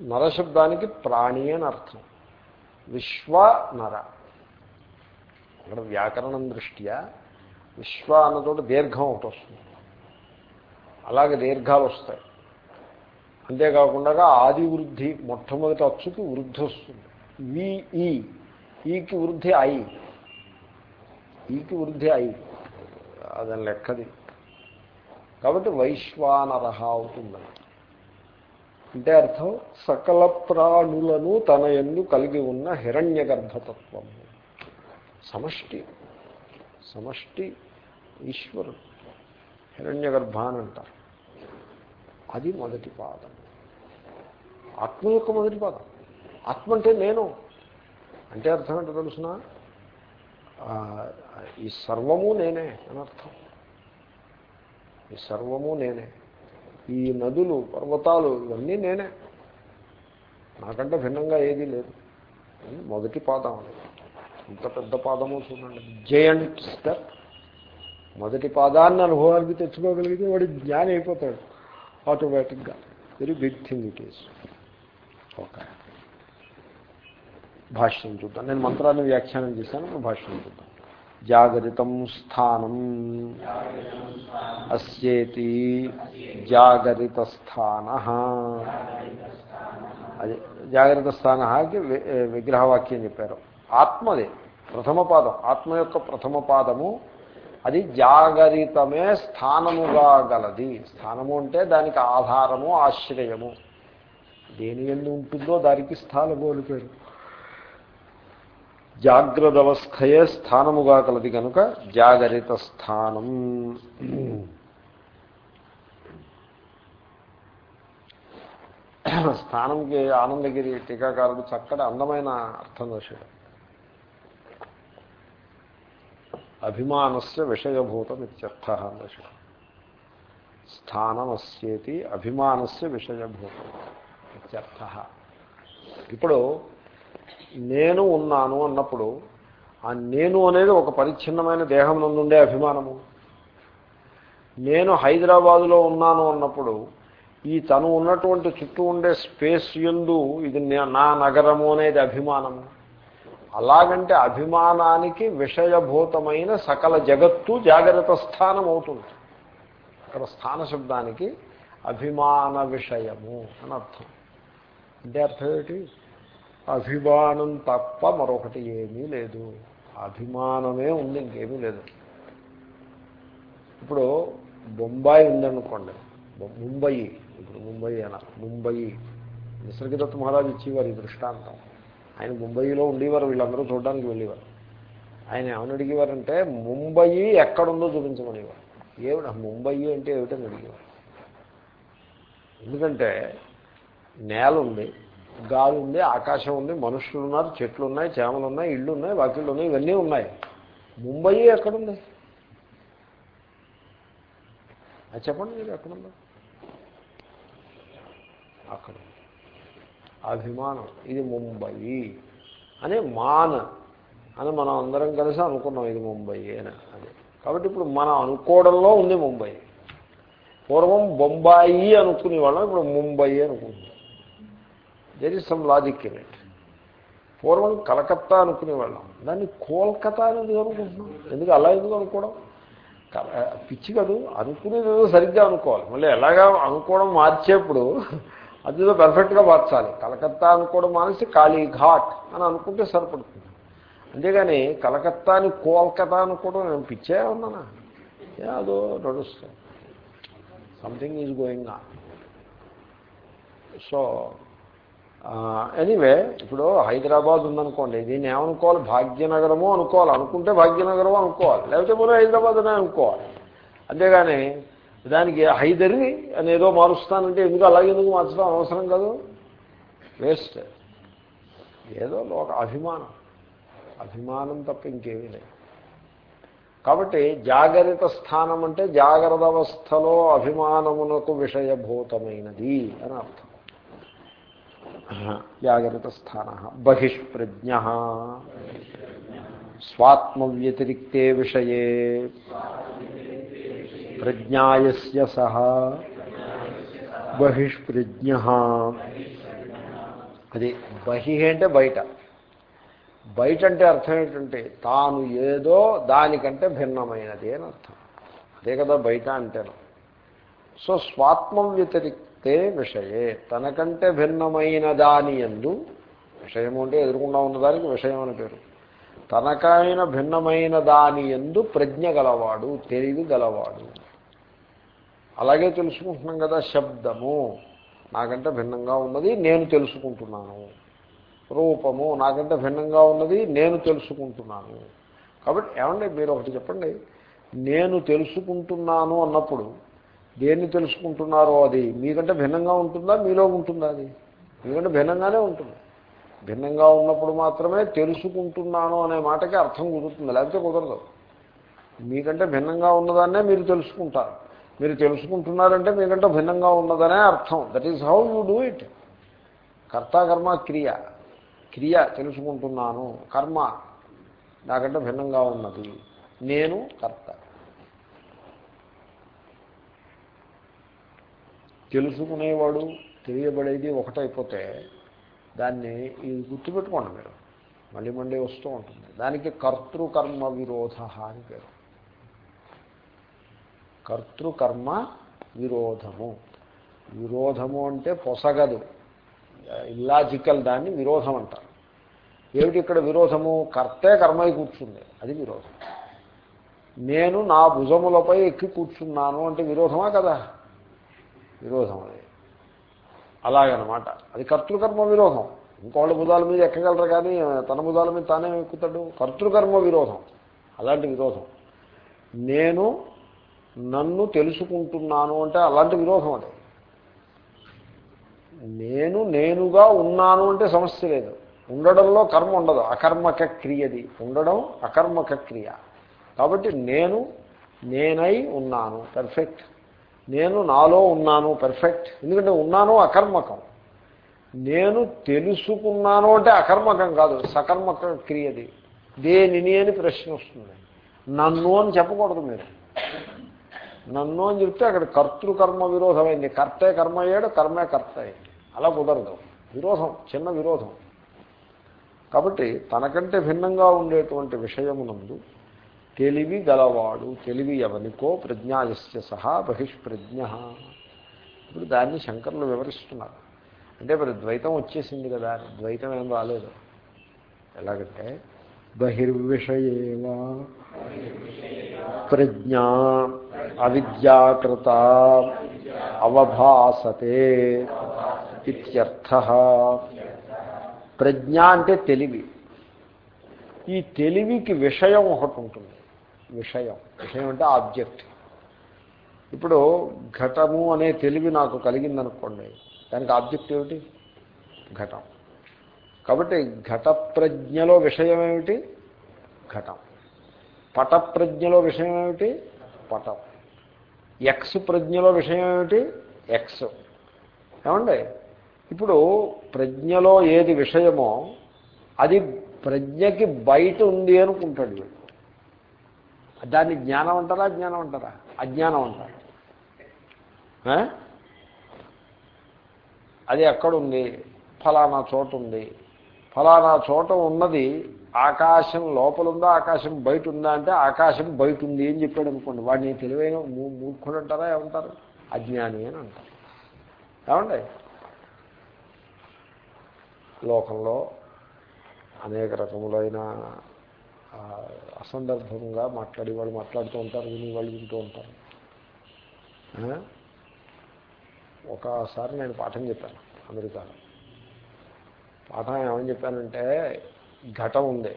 నరశబ్దానికి ప్రాణి అని అర్థం. విశ్వ నర. ఇక్కడ వ్యాకరణం దృష్ట్యా విశ్వ అన్నతోటి దీర్ఘం ఒకటి వస్తుంది. అలాగే దీర్ఘాలు వస్తాయి. అంతేకాకుండా ఆది వృద్ధి మొట్టమొదటి అచ్చుకి వృద్ధి వస్తుంది. వి ఈ. ఈకి వృద్ధి ఐ. ఈకి వృద్ధి ఐ. అదని లెక్కది. కాబట్టి వైశ్వానరహ అవుతుంది అంటే అర్థం సకల ప్రాణులను తన ఎందు కలిగి ఉన్న హిరణ్య గర్భతత్వము సమష్టి. సమష్టి ఈశ్వరుడు. హిరణ్య గర్భ అని అంటారు అది మొదటి పాదం. ఆత్మ యొక్క మొదటి పాదం. ఆత్మ అంటే నేను. అంటే అర్థం ఏంటో తెలుసిన? ఈ సర్వము నేనే అని అర్థం. ఈ సర్వము నేనే. ఈ నదులు పర్వతాలు ఇవన్నీ నేనే. నాకంటే భిన్నంగా ఏదీ లేదు. మొదటి పాదం ఇంత పెద్ద పాదము చూడండి. Giant step. మొదటి పాదాన్ని అనుభవానికి తెచ్చుకోగలిగితే వాడి జ్ఞాని అయిపోతాడు. ఆటోమేటిక్గా. Very big thing it is okay భాష్యం చూద్దాం. నేను మంత్రాన్ని వ్యాఖ్యానం చేశాను భాష్యం చూద్దాం. జాగరితం స్థానం అస్యేతి జాగరిత స్థాన అది జాగ్రత్త స్థానకి విగ్రహవాక్యం చెప్పారు। ఆత్మదే ప్రథమ పాదం ఆత్మ యొక్క ప్రథమ పాదము అది జాగరితమే స్థానముగా గలది. స్థానము అంటే దానికి ఆధారము ఆశ్రయము. దేని ఎందు ఉంటుందో దానికి స్థానము అని పేరు. జాగ్రత్త అవస్థయే స్థానముగా కలది కనుక జాగరిత స్థానం. స్థానంకి ఆనందగిరి టీకాకారుడు చక్కటి అందమైన అర్థం చేశాడు అభిమానస్య విషయభూతం ఇత్యర్థ అన్నశాడు స్థానమస్యేతి అభిమానస్య విషయభూతం ఇత్యర్థ ఇప్పుడు నేను ఉన్నాను అన్నప్పుడు ఆ నేను అనేది ఒక పరిచ్ఛిన్నమైన దేహం నందుండే అభిమానము. నేను హైదరాబాదులో ఉన్నాను అన్నప్పుడు ఈ తను ఉన్నటువంటి చుట్టూ ఉండే స్పేస్ ఎందు ఇది నా నగరము అనేది అభిమానము అలాగంటే అభిమానానికి విషయభూతమైన సకల జగత్తు జాగ్రత్త స్థానం అవుతుంది అక్కడ స్థాన శబ్దానికి అభిమాన విషయము అని అర్థం. అంటే అర్థం ఏమిటి? అభిమానం తప్ప మరొకటి ఏమీ లేదు. అభిమానమే ఉంది ఇంకేమీ లేదు. ఇప్పుడు బొంబాయి ఉందనుకోండి. ముంబయి. ఇప్పుడు ముంబయి అన ముంబయి. నిసర్గదత్ మహారాజు ఇచ్చేవారు ఈ దృష్టాంతం. ఆయన ముంబయిలో ఉండేవారు వీళ్ళందరూ చూడడానికి వెళ్ళేవారు. ఆయన ఏమని అడిగేవారంటే ముంబయి ఎక్కడుందో చూపించమనేవారు. ఏమిట ముంబయి అంటే ఏమిటని అడిగేవారు. ఎందుకంటే నేల ఉంది. గాలి ఉంది ఆకాశం ఉంది మనుషులు ఉన్నారు చెట్లు ఉన్నాయి చేమలు ఉన్నాయి ఇళ్ళు ఉన్నాయి వాకిళ్ళు ఉన్నాయి ఇవన్నీ ఉన్నాయి. ముంబై ఎక్కడుంది? అది చెప్పండి మీరు ఎక్కడుందో. అక్కడ. అభిమానం. ఇది ముంబై. అనే మాన్. అని మనం అందరం కలిసి అనుకున్నాం ఇది ముంబై అని. అది. కాబట్టి ఇప్పుడు మనం అనుకోవడంలో ఉంది ముంబై. పూర్వం బొంబాయి అనుకునే వాళ్ళం ఇప్పుడు ముంబై అనుకుంటున్నాం. There is some logic in it పూర్వం కలకత్తా అనుకునేవాళ్ళం దాన్ని కోల్కతా అనేది అనుకుంటున్నాం. ఎందుకు అలా ఎందుకు అనుకోవడం? పిచ్చి కాదు. అనుకునేది సరిగ్గా అనుకోవాలి. మళ్ళీ ఎలాగా అనుకోవడం మార్చేప్పుడు అదిలో పర్ఫెక్ట్గా మార్చాలి. కలకత్తా అనుకోవడం మానేసి కాళీఘాట్ అని అనుకుంటే సరిపడుతుంది. అంతేగాని కలకత్తాని కోల్కతా అనుకోవడం నేను పిచ్చే ఉన్నానా అదో నడుస్తుంది. Something is going on so anyway ఇప్పుడు హైదరాబాద్ ఉందనుకోండి దీన్ని ఏమనుకోవాలి? భాగ్యనగరము అనుకోవాలి. అనుకుంటే భాగ్యనగరము అనుకోవాలి. లేకపోతే మనం హైదరాబాద్ అనే అనుకోవాలి. అంతేగాని దానికి హైదరి ఏదో మారుస్తానంటే ఎందుకు అలాగే ఎందుకు మార్చడం అవసరం కాదు? వేస్ట్ ఏదో ఒక అభిమానం. అభిమానం తప్ప ఇంకేమీ లేదు. కాబట్టి జాగరిత స్థానం అంటే జాగ్రత్త అవస్థలో అభిమానమునకు విషయభూతమైనది అని అర్థం. జాగ్రత్త స్థాన బహిష్ప్రజ్ఞ. స్వాత్మవ్యతిరిక్తే విషయే. ప్రజ్ఞాయస్య సహ. బహిష్ప్రజ్ఞ. అది బహి అంటే బయట. బయట అంటే అర్థం ఏంటంటే తాను ఏదో దానికంటే భిన్నమైనది అని అర్థం. అదే కదా బయట అంటేను. సో స్వాత్మం వ్యతిరిక్త విషయే తనకంటే భిన్నమైన దాని ఎందు విషయము అంటే ఎదురుకుండా ఉన్నదానికి విషయం అని పేరు. తనకైన భిన్నమైన దాని ఎందు ప్రజ్ఞ గలవాడు తెలివి గలవాడు. అలాగే తెలుసుకుంటున్నాం కదా శబ్దము. నాకంటే భిన్నంగా ఉన్నది నేను తెలుసుకుంటున్నాను. రూపము నాకంటే భిన్నంగా ఉన్నది నేను తెలుసుకుంటున్నాను. కాబట్టి ఏమండి మీరు ఒకటి చెప్పండి. నేను తెలుసుకుంటున్నాను అన్నప్పుడు దేన్ని తెలుసుకుంటున్నారో అది? మీకంటే భిన్నంగా ఉంటుందా? మీలో ఉంటుందా అది? మీకంటే భిన్నంగానే ఉంటుంది. భిన్నంగా ఉన్నప్పుడు మాత్రమే తెలుసుకుంటున్నాను అనే మాటకి అర్థం కుదురుతుంది లేకపోతే కుదరదు. మీకంటే భిన్నంగా ఉన్నదాన్నే మీరు తెలుసుకుంటారు. మీరు తెలుసుకుంటున్నారంటే మీకంటే భిన్నంగా ఉన్నదనే అర్థం. That is how you do it కర్మ క్రియ. క్రియ తెలుసుకుంటున్నాను. కర్మ నాకంటే భిన్నంగా ఉన్నది. నేను కర్త. తెలుసుకునేవాడు తెలియబడేది ఒకటైపోతే దాన్ని ఇది గుర్తుపెట్టుకోండి మీరు. మళ్ళీ మళ్ళీ వస్తూ ఉంటుంది. దానికి కర్తృకర్మ విరోధ అని పేరు. కర్తృకర్మ విరోధము. విరోధము అంటే పొసగదు. ఇల్లాజికల్ దాన్ని విరోధం అంటారు. ఏమిటి ఇక్కడ విరోధము? కర్తే కర్మై కూర్చుంది. అది విరోధం. నేను నా భుజములపై ఎక్కి కూర్చున్నాను అంటే విరోధమా కదా? విరోధం అది. అలాగనమాట. అది కర్తృకర్మ విరోధం. ఇంకోళ్ళ బుధాల మీద ఎక్కగలరు కానీ తన బుధాల మీద తానే ఎక్కుతాడు. కర్తృకర్మ విరోధం. అలాంటి విరోధం. నేను నన్ను తెలుసుకుంటున్నాను అంటే అలాంటి విరోధం అది. నేను నేనుగా ఉన్నాను అంటే సమస్య లేదు. ఉండడంలో కర్మ ఉండదు. అకర్మక క్రియది. ఉండడం అకర్మక క్రియ. కాబట్టి నేను నేనై ఉన్నాను. పర్ఫెక్ట్ నేను నాలో ఉన్నాను పర్ఫెక్ట్ ఎందుకంటే ఉన్నాను అకర్మకం. నేను తెలుసుకున్నాను అంటే అకర్మకం కాదు సకర్మక క్రియది. దేనిని అని ప్రశ్న వస్తుంది. నన్ను అని చెప్పకూడదు మీరు. నన్ను అని చెప్తే అక్కడ కర్తృకర్మ విరోధమైంది. కర్తే కర్మ అయ్యాడు కర్మే కర్త. అయింది అలా కుదరదు. విరోధం చిన్న విరోధం. కాబట్టి తనకంటే భిన్నంగా ఉండేటువంటి విషయమునందు తెలివి గలవాడు తెలివి ఎవనికో ప్రజ్ఞాయస్య సహా బహిష్ప్రజ్ఞ. ఇప్పుడు దాన్ని శంకర్లు వివరిస్తున్నారు. అంటే మరి ద్వైతం వచ్చేసింది కదా ద్వైతం ఏం రాలేదు. ఎలాగంటే బహిర్విషయేవా ప్రజ్ఞా అవిద్యాకృత అవభాసతే ఇత్యర్థ. ప్రజ్ఞ అంటే తెలివి. ఈ తెలివికి విషయం ఒకటి ఉంటుంది. విషయం. విషయం అంటే ఆబ్జెక్ట్. ఇప్పుడు ఘటము అనే తెలివి నాకు కలిగిందనుకోండి దానికి ఆబ్జెక్ట్ ఏమిటి? ఘటం. కాబట్టి ఘట ప్రజ్ఞలో విషయం ఏమిటి? ఘటం. పట ప్రజ్ఞలో విషయం ఏమిటి? పటం. ఎక్స్ ప్రజ్ఞలో విషయం ఏమిటి? ఎక్స్. ఏమండి? ఇప్పుడు ప్రజ్ఞలో ఏది విషయమో అది ప్రజ్ఞకి బయట ఉంది అనుకుంటాడు వీడు. దాన్ని జ్ఞానం అంటారా జ్ఞానం అంటారా? అజ్ఞానం అంటారు. అది ఎక్కడుంది? ఫలానా చోట ఉంది. ఫలానా చోట ఉన్నది ఆకాశం లోపల ఉందా ఆకాశం బయట ఉందా అంటే ఆకాశం బయట ఉంది అని చెప్పాడు అనుకోండి. వాడిని తెలివైన మూర్ఖుడు అంటారా ఏమంటారు? అజ్ఞాని అని అంటారు. ఏమండి? లోకంలో అనేక రకములైన అసందర్భంగా మాట్లాడి వాళ్ళు మాట్లాడుతూ ఉంటారు విని వాళ్ళు వింటూ ఉంటారు. ఒకసారి నేను పాఠం చెప్పాను అమెరికాలో. పాఠం ఏమని చెప్పానంటే ఘటం ఉంది.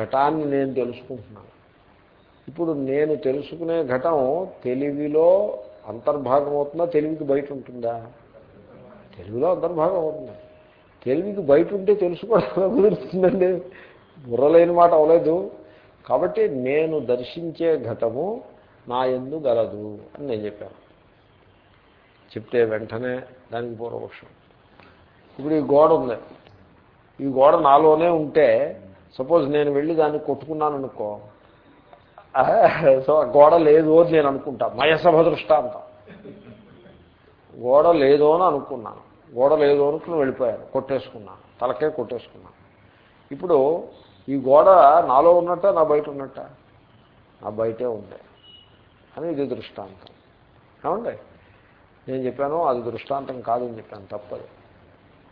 ఘటాన్ని నేను తెలుసుకుంటున్నాను. ఇప్పుడు నేను తెలుసుకునే ఘటం తెలివిలో అంతర్భాగం అవుతుందా తెలివికి బయట ఉంటుందా? తెలుగులో అంతర్భాగం అవుతుంది? తెలివికి బయట ఉంటే తెలుసుకోవడం కుదురుతుందండి? బుర్రలేని మాట అవలేదు. కాబట్టి నేను దర్శించే ఘటము నా ఎందు గలదు అని నేను చెప్పాను. చెప్తే వెంటనే దానికి పూర్వపక్షం. ఇప్పుడు ఈ గోడ ఉంది. ఈ గోడ నాలోనే ఉంటే సపోజ్ నేను వెళ్ళి దాన్ని కొట్టుకున్నాను అనుకో సో గోడ లేదు అని నేను అనుకుంటా. మయసభ దృష్టాంతం గోడ లేదు అని అనుకున్నాను. గోడ లేదు అనుకుని వెళ్ళిపోయాను. కొట్టేసుకున్నాను. తలకే కొట్టేసుకున్నాను. ఇప్పుడు ఈ గోడ నాలో ఉన్నట్ట నా బయట ఉన్నట్ట? నా బయటే ఉంది అని ఇది దృష్టాంతం. ఏమండి? నేను చెప్పాను అది దృష్టాంతం కాదని చెప్పాను తప్పదు.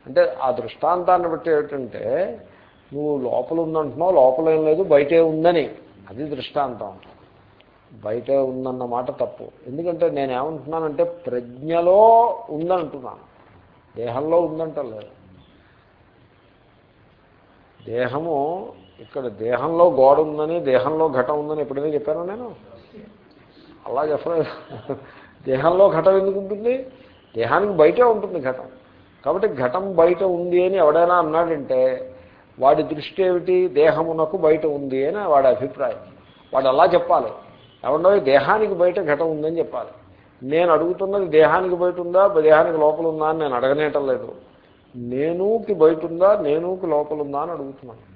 అంటే ఆ దృష్టాంతాన్ని బట్టి ఏమిటంటే నువ్వు లోపల ఉందంటున్నావు లోపల ఏం లేదు బయటే ఉందని. అది దృష్టాంతం. బయటే ఉందన్న మాట తప్పు. ఎందుకంటే నేనేమంటున్నానంటే ప్రజ్ఞలో ఉందంటున్నాను. దేహంలో ఉందంటలేదు. దేహము ఇక్కడ దేహంలో గోడ ఉందని దేహంలో ఘటం ఉందని ఎప్పుడైనా చెప్పాను నేను? అలా చెప్పలేదు దేహంలో ఘటం ఎందుకు ఉంటుంది? దేహానికి బయటే ఉంటుంది ఘటం. కాబట్టి ఘటం బయట ఉంది అని ఎవడైనా అన్నాడంటే వాడి దృష్టి ఏమిటి? దేహమునకు బయట ఉంది అని వాడి అభిప్రాయం. వాడు అలా చెప్పాలి. ఎవడో దేహానికి బయట ఘటం ఉందని చెప్పాలి. నేను అడుగుతున్నది దేహానికి బయట ఉందా? దేహానికి లోపల ఉందా అని నేను అడగనేయటం లేదు. నేనుకి బయట ఉందా? నేనుకి లోపల ఉందా అని అడుగుతున్నాను.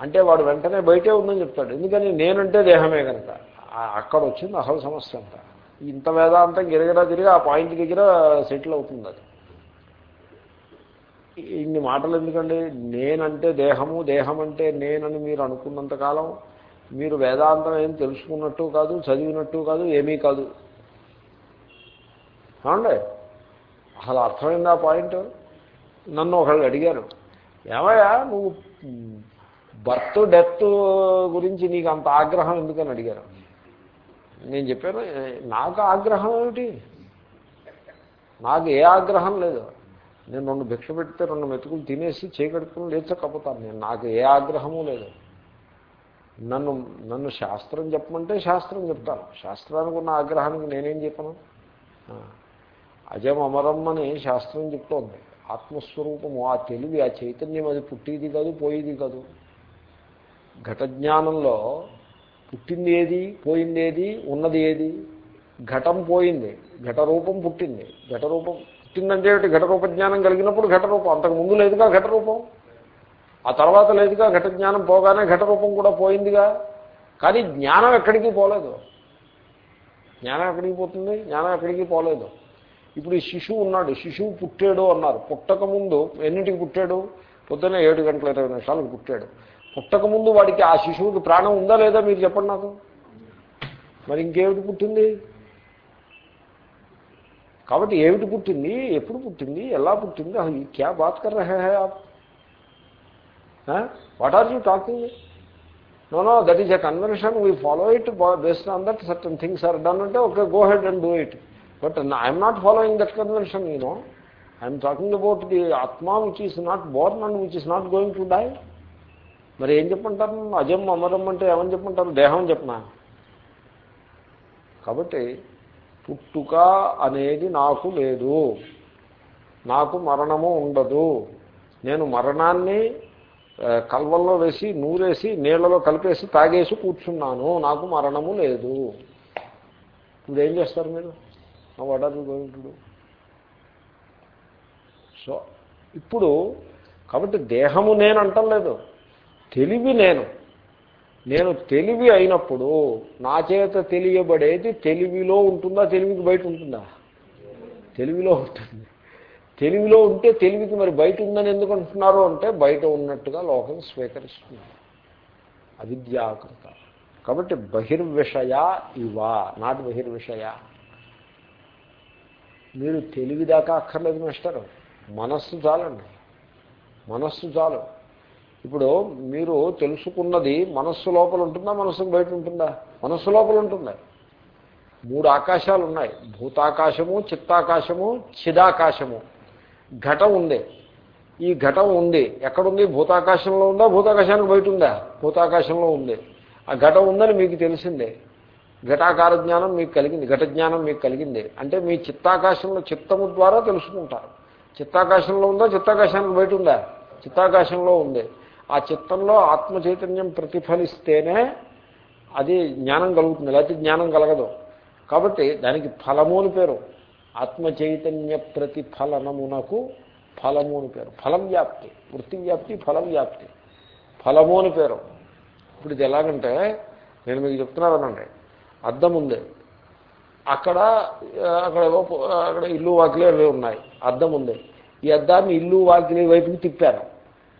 అంటే వాడు వెంటనే బయటే ఉందని చెప్తాడు. ఎందుకని? నేనంటే దేహమే కనుక. అక్కడ వచ్చింది అసలు సమస్య అంతా. ఇంత వేదాంతం గిరగిరా తిరిగి ఆ పాయింట్ దగ్గర సెటిల్ అవుతుంది అది. ఇన్ని మాటలు ఎందుకండి? నేనంటే దేహము దేహం అంటే నేనని మీరు అనుకున్నంతకాలం మీరు వేదాంతం ఏం తెలుసుకున్నట్టు కాదు చదివినట్టు కాదు ఏమీ కాదు. అండి అసలు అర్థమైంది ఆ పాయింట్? నన్ను ఒకళ్ళు అడిగారు. ఏమయ్యా నువ్వు బర్త్ డెత్ గురించి నీకు అంత ఆగ్రహం ఎందుకని అడిగారు? నేను చెప్పాను నాకు ఆగ్రహం ఏమిటి? నాకు ఏ ఆగ్రహం లేదు. నేను రెండు భిక్ష పెడితే రెండు మెతుకులు తినేసి చేయగడుకుని లేచకపోతాను నేను. నాకు ఏ ఆగ్రహము లేదు. నన్ను నన్ను శాస్త్రం చెప్పమంటే శాస్త్రం చెప్తాను. శాస్త్రానికి ఉన్న ఆగ్రహానికి నేనేం చెప్పను? అజం అమరం అని శాస్త్రం చెప్తోంది. ఆత్మస్వరూపము ఆ తెలివి ఆ చైతన్యం అది పుట్టేది కాదు పోయేది కాదు. ఘటజ్ఞానంలో పుట్టింది ఏది పోయింది ఏది ఉన్నది ఏది? ఘటం పోయింది ఘటరూపం పుట్టింది. ఘటరూపం పుట్టిందంటే ఘటరూప జ్ఞానం కలిగినప్పుడు ఘటరూపం. అంతకు ముందు లేదుగా ఘటరూపం. ఆ తర్వాత లేదుగా ఘట జ్ఞానం పోగానే ఘటరూపం కూడా పోయిందిగా. కానీ జ్ఞానం ఎక్కడికి పోలేదు. జ్ఞానం ఎక్కడికి పోతుంది? జ్ఞానం ఎక్కడికి పోలేదు. ఇప్పుడు ఈ శిశువు ఉన్నాడు. శిశువు పుట్టాడు అన్నారు. పుట్టక ముందు ఎన్నింటికి పుట్టాడు? పొద్దున్నే ఏడు గంటల ఇరవై నిమిషాలకు పుట్టాడు. పుట్టకముందు వాడికి ఆ శిశువుకి ప్రాణం ఉందా లేదా మీరు చెప్పండి నాకు. మరి ఇంకేమిటి పుట్టింది? కాబట్టి ఏమిటి పుట్టింది? ఎప్పుడు పుట్టింది? ఎలా పుట్టింది? అసలు క్యా బాత్ కర్ రహే హై ఆప్? What are you talking no no that is a convention we follow it based on that certain things are done అంటే okay go ahead and do it but I'm not following that convention you know I'm talking about the atma which is not born and which is not going to die మరి ఏం చెప్పంటారు? అజం అమరం అంటే ఏమని చెప్పంటారు? దేహం చెప్పనా? కాబట్టి పుట్టుక అనేది నాకు లేదు. నాకు మరణము ఉండదు. నేను మరణాన్ని కల్వల్లో వేసి నూరేసి నీళ్ళలో కలిపేసి తాగేసి కూర్చున్నాను. నాకు మరణము లేదు. ఇప్పుడు ఏం చేస్తారు మీరు? వడరు గోవింతుడు సో ఇప్పుడు కాబట్టి దేహము నేను అంటలేదు. తెలివి నేను. నేను తెలివి అయినప్పుడు నా చేత తెలియబడేది తెలివిలో ఉంటుందా తెలివికి బయట ఉంటుందా? తెలివిలో ఉంటుంది. తెలివిలో ఉంటే తెలివికి మరి బయట ఉందని ఎందుకు అంటున్నారు అంటే బయట ఉన్నట్టుగా లోకం స్వీకరిస్తుంది. అవిద్యాకృత కాబట్టి బహిర్విషయ ఇవా నాట్ బహిర్విషయ. మీరు తెలివిదాకా అక్కర్లేదు మిస్టర్. మనస్సు చాలండి. మనస్సు చాలు. ఇప్పుడు మీరు తెలుసుకున్నది మనస్సు లోపల ఉంటుందా మనస్సు బయట ఉంటుందా? మనస్సు లోపల ఉంటుంది. మూడు ఆకాశాలు ఉన్నాయి. భూతాకాశము చిత్తాకాశము చిదాకాశము. ఘటం ఉంది. ఈ ఘటం ఉంది. ఎక్కడుంది? భూతాకాశంలో ఉందా? భూతాకాశానికి బయట ఉందా? భూతాకాశంలో ఉంది. ఆ ఘటం ఉందని మీకు తెలిసిందే. ఘటాకార జ్ఞానం మీకు కలిగింది. ఘట జ్ఞానం మీకు కలిగింది. అంటే మీ చిత్తాకాశంలో చిత్తము ద్వారా తెలుసుకుంటారు. చిత్తాకాశంలో ఉందా? చిత్తాకాశానికి బయట ఉందా? చిత్తాకాశంలో ఉంది. ఆ చిత్తంలో ఆత్మ చైతన్యం ప్రతిఫలిస్తేనే అది జ్ఞానం కలుగుతుంది. లేకపోతే జ్ఞానం కలగదు. కాబట్టి దానికి ఫలము అని పేరు. ఆత్మ చైతన్య ప్రతిఫలనమునకు ఫలము అని పేరు. ఫలం వ్యాప్తి. వృత్తి వ్యాప్తి ఫలం వ్యాప్తి. ఫలము అని పేరు. ఇప్పుడు ఇది ఎలాగంటే నేను మీకు చెప్తున్నానండి అద్దం ఉంది. అక్కడ అక్కడ అక్కడ ఇల్లు వాకిలే ఉన్నాయి. అద్దం ఉంది. ఈ అద్దాన్ని ఇల్లు వాకిలి వైపుకి తిప్పారు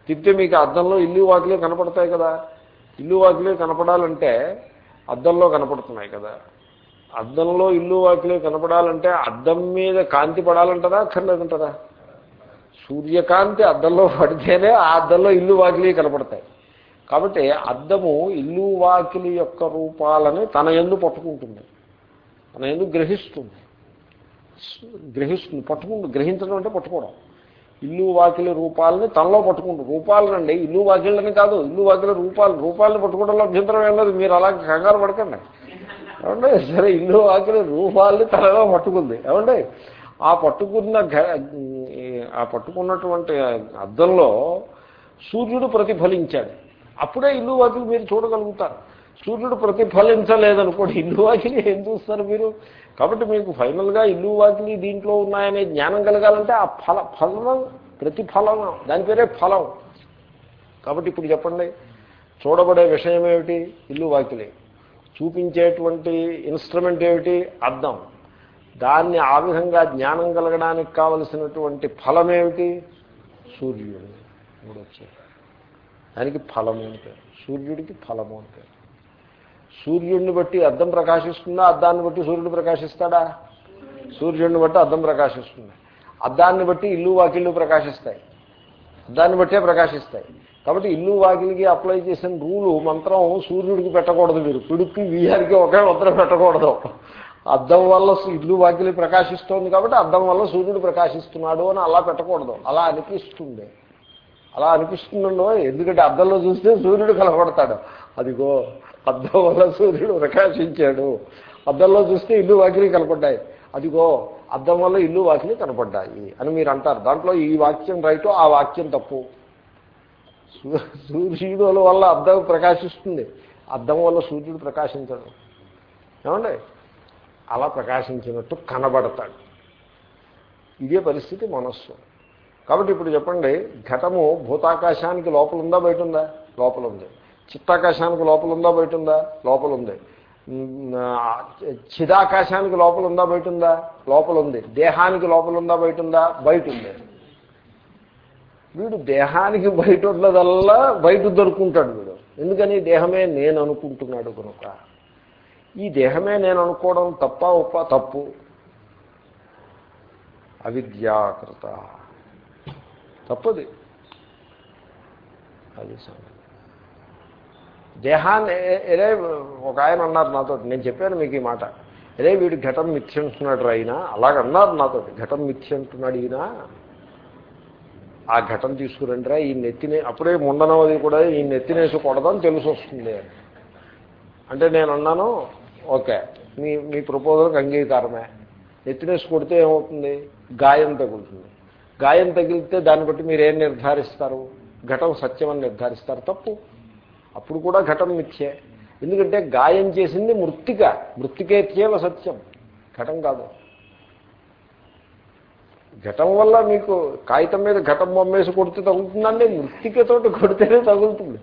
తిప్పితే మీకు అద్దంలో ఇల్లు వాకిలే కనపడతాయి కదా. ఇల్లు వాకిలే కనపడాలంటే అద్దంలో కనపడుతున్నాయి కదా. అద్దంలో ఇల్లు వాకిలే కనపడాలంటే అద్దం మీద కాంతి పడాలంటారా అక్కర్లేదంటారా సూర్యకాంతి అద్దంలో పడితేనే ఆ అద్దంలో ఇల్లు వాకిలి కనపడతాయి. కాబట్టి అద్దము ఇల్లు వాకిలి యొక్క రూపాలని తన ఎందు పట్టుకుంటుంది. తన ఎందు గ్రహిస్తుంది. గ్రహిస్తుంది. పట్టుకుంటుంది గ్రహించడం అంటే పట్టుకోవడం. ఇల్లు వాకిలి రూపాలని తనలో పట్టుకుంటారు రూపాలనండి ఇల్లు వాకిళ్ళని కాదు ఇల్లు వాకిలి రూపాలు రూపాలని పట్టుకోవడంలో అభ్యంతరం ఏం లేదు మీరు అలా కంగారు పడకండి. ఏమంటే సరే ఇల్లు వాకిలి రూపాలని తనలో పట్టుకుంది. ఏమంటే ఆ పట్టుకున్న ఆ పట్టుకున్నటువంటి అద్దంలో సూర్యుడు ప్రతిఫలించాడు. అప్పుడే ఇల్లు వాకిలి మీరు చూడగలుగుతారు. సూర్యుడు ప్రతిఫలించలేదనుకోండి. ఇల్లు వాకిలి ఏం చూస్తారు మీరు? కాబట్టి మీకు ఫైనల్గా ఇల్లు వాకిలి దీంట్లో ఉన్నాయనే జ్ఞానం కలగాలంటే ఆ ఫల ఫలం ప్రతిఫలం దాని పేరే ఫలం. కాబట్టి ఇప్పుడు చెప్పండి చూడబడే విషయం ఏమిటి? ఇల్లు వాకిలి. చూపించేటువంటి ఇన్స్ట్రుమెంట్ ఏమిటి? అర్థం దాన్ని ఆ విధంగా జ్ఞానం కలగడానికి కావలసినటువంటి ఫలం ఏమిటి? సూర్యుడు. మూడు దానికి ఫలము అని పేరు. సూర్యుడికి ఫలము అని పేరు. సూర్యుడిని బట్టి అద్దం ప్రకాశిస్తుందా? అద్దాన్ని బట్టి సూర్యుడు ప్రకాశిస్తాడా? సూర్యుడిని బట్టి అద్దం ప్రకాశిస్తుంది. అద్దాన్ని బట్టి ఇల్లు వాకిళ్ళు ప్రకాశిస్తాయి. అద్దాన్ని బట్టే ప్రకాశిస్తాయి. కాబట్టి ఇల్లు వాకిలికి అప్లై చేసిన రూలు మంత్రం సూర్యుడికి పెట్టకూడదు మీరు పిడుక్కి వీఆర్కి ఒకే మంత్రం పెట్టకూడదు. అద్దం వల్ల ఇల్లు వాకిలి ప్రకాశిస్తోంది కాబట్టి అద్దం వల్ల సూర్యుడు ప్రకాశిస్తున్నాడు అని అలా పెట్టకూడదు. అలా అనిపిస్తుంది అలా అనిపిస్తుందో ఎందుకంటే అద్దంలో చూస్తే సూర్యుడు కలగొడతాడు అదిగో అద్దం వల్ల సూర్యుడు ప్రకాశించాడు. అద్దంలో చూస్తే ఇల్లు వాకిలి కనపడ్డాయి. అదిగో అద్దం వల్ల ఇల్లు వాకిలి కనపడ్డాయి అని మీరు అంటారు. దాంట్లో ఈ వాక్యం రైటు ఆ వాక్యం తప్పు. సూర్యుడు వల్ల అద్దం ప్రకాశిస్తుంది. అద్దం వల్ల సూర్యుడు ప్రకాశించడు. ఏమండి? అలా ప్రకాశించినట్టు కనబడతాడు. ఇదే పరిస్థితి మనస్సు. కాబట్టి ఇప్పుడు చెప్పండి ఘటము భూతాకాశానికి లోపల ఉందా బయట ఉందా లోపల ఉంది చిత్తాకాశానికి లోపల ఉందా బయట ఉందా లోపల ఉంది చిదాకాశానికి లోపల ఉందా బయట ఉందా లోపల ఉంది దేహానికి లోపల ఉందా బయట ఉందా బయట ఉంది వీడు దేహానికి బయట ఉన్నదల్లా బయట దొరుకుంటాడు వీడు. ఎందుకని? దేహమే నేను అనుకుంటున్నాడు కనుక. ఈ దేహమే నేను అనుకోవడం తప్ప ఉప్ప తప్పు. అవిద్యాకృత. తప్పది. అది సంగతి. దేహాన్ని ఏదే ఒక ఆయన అన్నారు నాతో నేను చెప్పాను మీకు ఈ మాట. అదే వీడు ఘటం మిథ్య అంటున్నాడు అయినా అలాగన్నారు నాతో ఘటం మిథ్య అంటున్నాడు ఈయన. ఆ ఘటం తీసుకురండిరా ఈ నెత్తినే అప్పుడే ముండనవది కూడా ఈ నెత్తినేసి కొడదని తెలిసి వస్తుంది. అంటే నేను అన్నాను ఓకే మీ మీ ప్రపోజల్కి అంగీకారమే నెత్తినేసి కొడితే ఏమవుతుంది? గాయం తగులుతుంది. గాయం తగిలితే దాన్ని బట్టి మీరు ఏం నిర్ధారిస్తారు? ఘటం సత్యం అని నిర్ధారిస్తారు తప్పు. అప్పుడు కూడా ఘటం మిథ్యే ఎందుకంటే గాయం చేసింది మృత్తిక మృత్తికేత్యేవ సత్యం. ఘటం కాదు. ఘటం వల్ల మీకు కాగితం మీద ఘటం బొమ్మేసి కొడితే తగులుతుందండి మృత్తికతోటి కొడితేనే తగులుతుంది.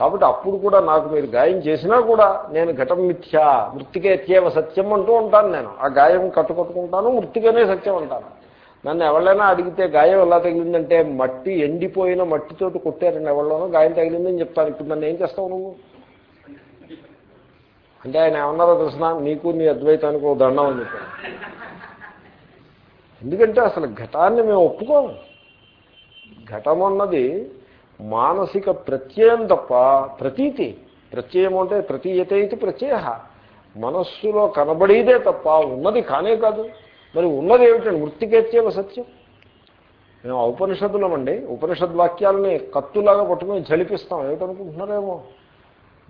కాబట్టి అప్పుడు కూడా నాకు మీరు గాయం చేసినా కూడా నేను ఘటం మిథ్యా మృతికేత్యేవ సత్యం అంటూ ఉంటాను నేను. ఆ గాయం కట్టుకొట్టుకుంటాను మృతికనే సత్యం అంటాను. నన్ను ఎవరైనా అడిగితే గాయం ఎలా తగిలిందంటే మట్టి ఎండిపోయిన మట్టితోటి కొట్టారండి ఎవరిలోనో గాయం తగిలిందని చెప్తాను. ఇప్పుడు నన్ను ఏం చేస్తావు నువ్వు? అంటే ఆయన ఏమన్నారో తెలిసిన నీకు నీ అద్వైతానికి ఒక దండం అని చెప్పాను ఎందుకంటే అసలు ఘటాన్ని మేము ఒప్పుకోము. ఘటం అన్నది మానసిక ప్రత్యయం తప్ప ప్రతీతి. ప్రత్యయం అంటే ప్రతీయత ఇది ప్రత్యయ మనస్సులో కనబడేదే తప్ప ఉన్నది కానే కాదు. మరి ఉన్నది ఏమిటండి వృత్తికేత్యవ సత్యం. మేము ఉపనిషత్తులమండి ఉపనిషద్ వాక్యాలని కత్తులాగా పట్టుకొని చలిపిస్తాం ఏమిటనుకుంటున్నారేమో?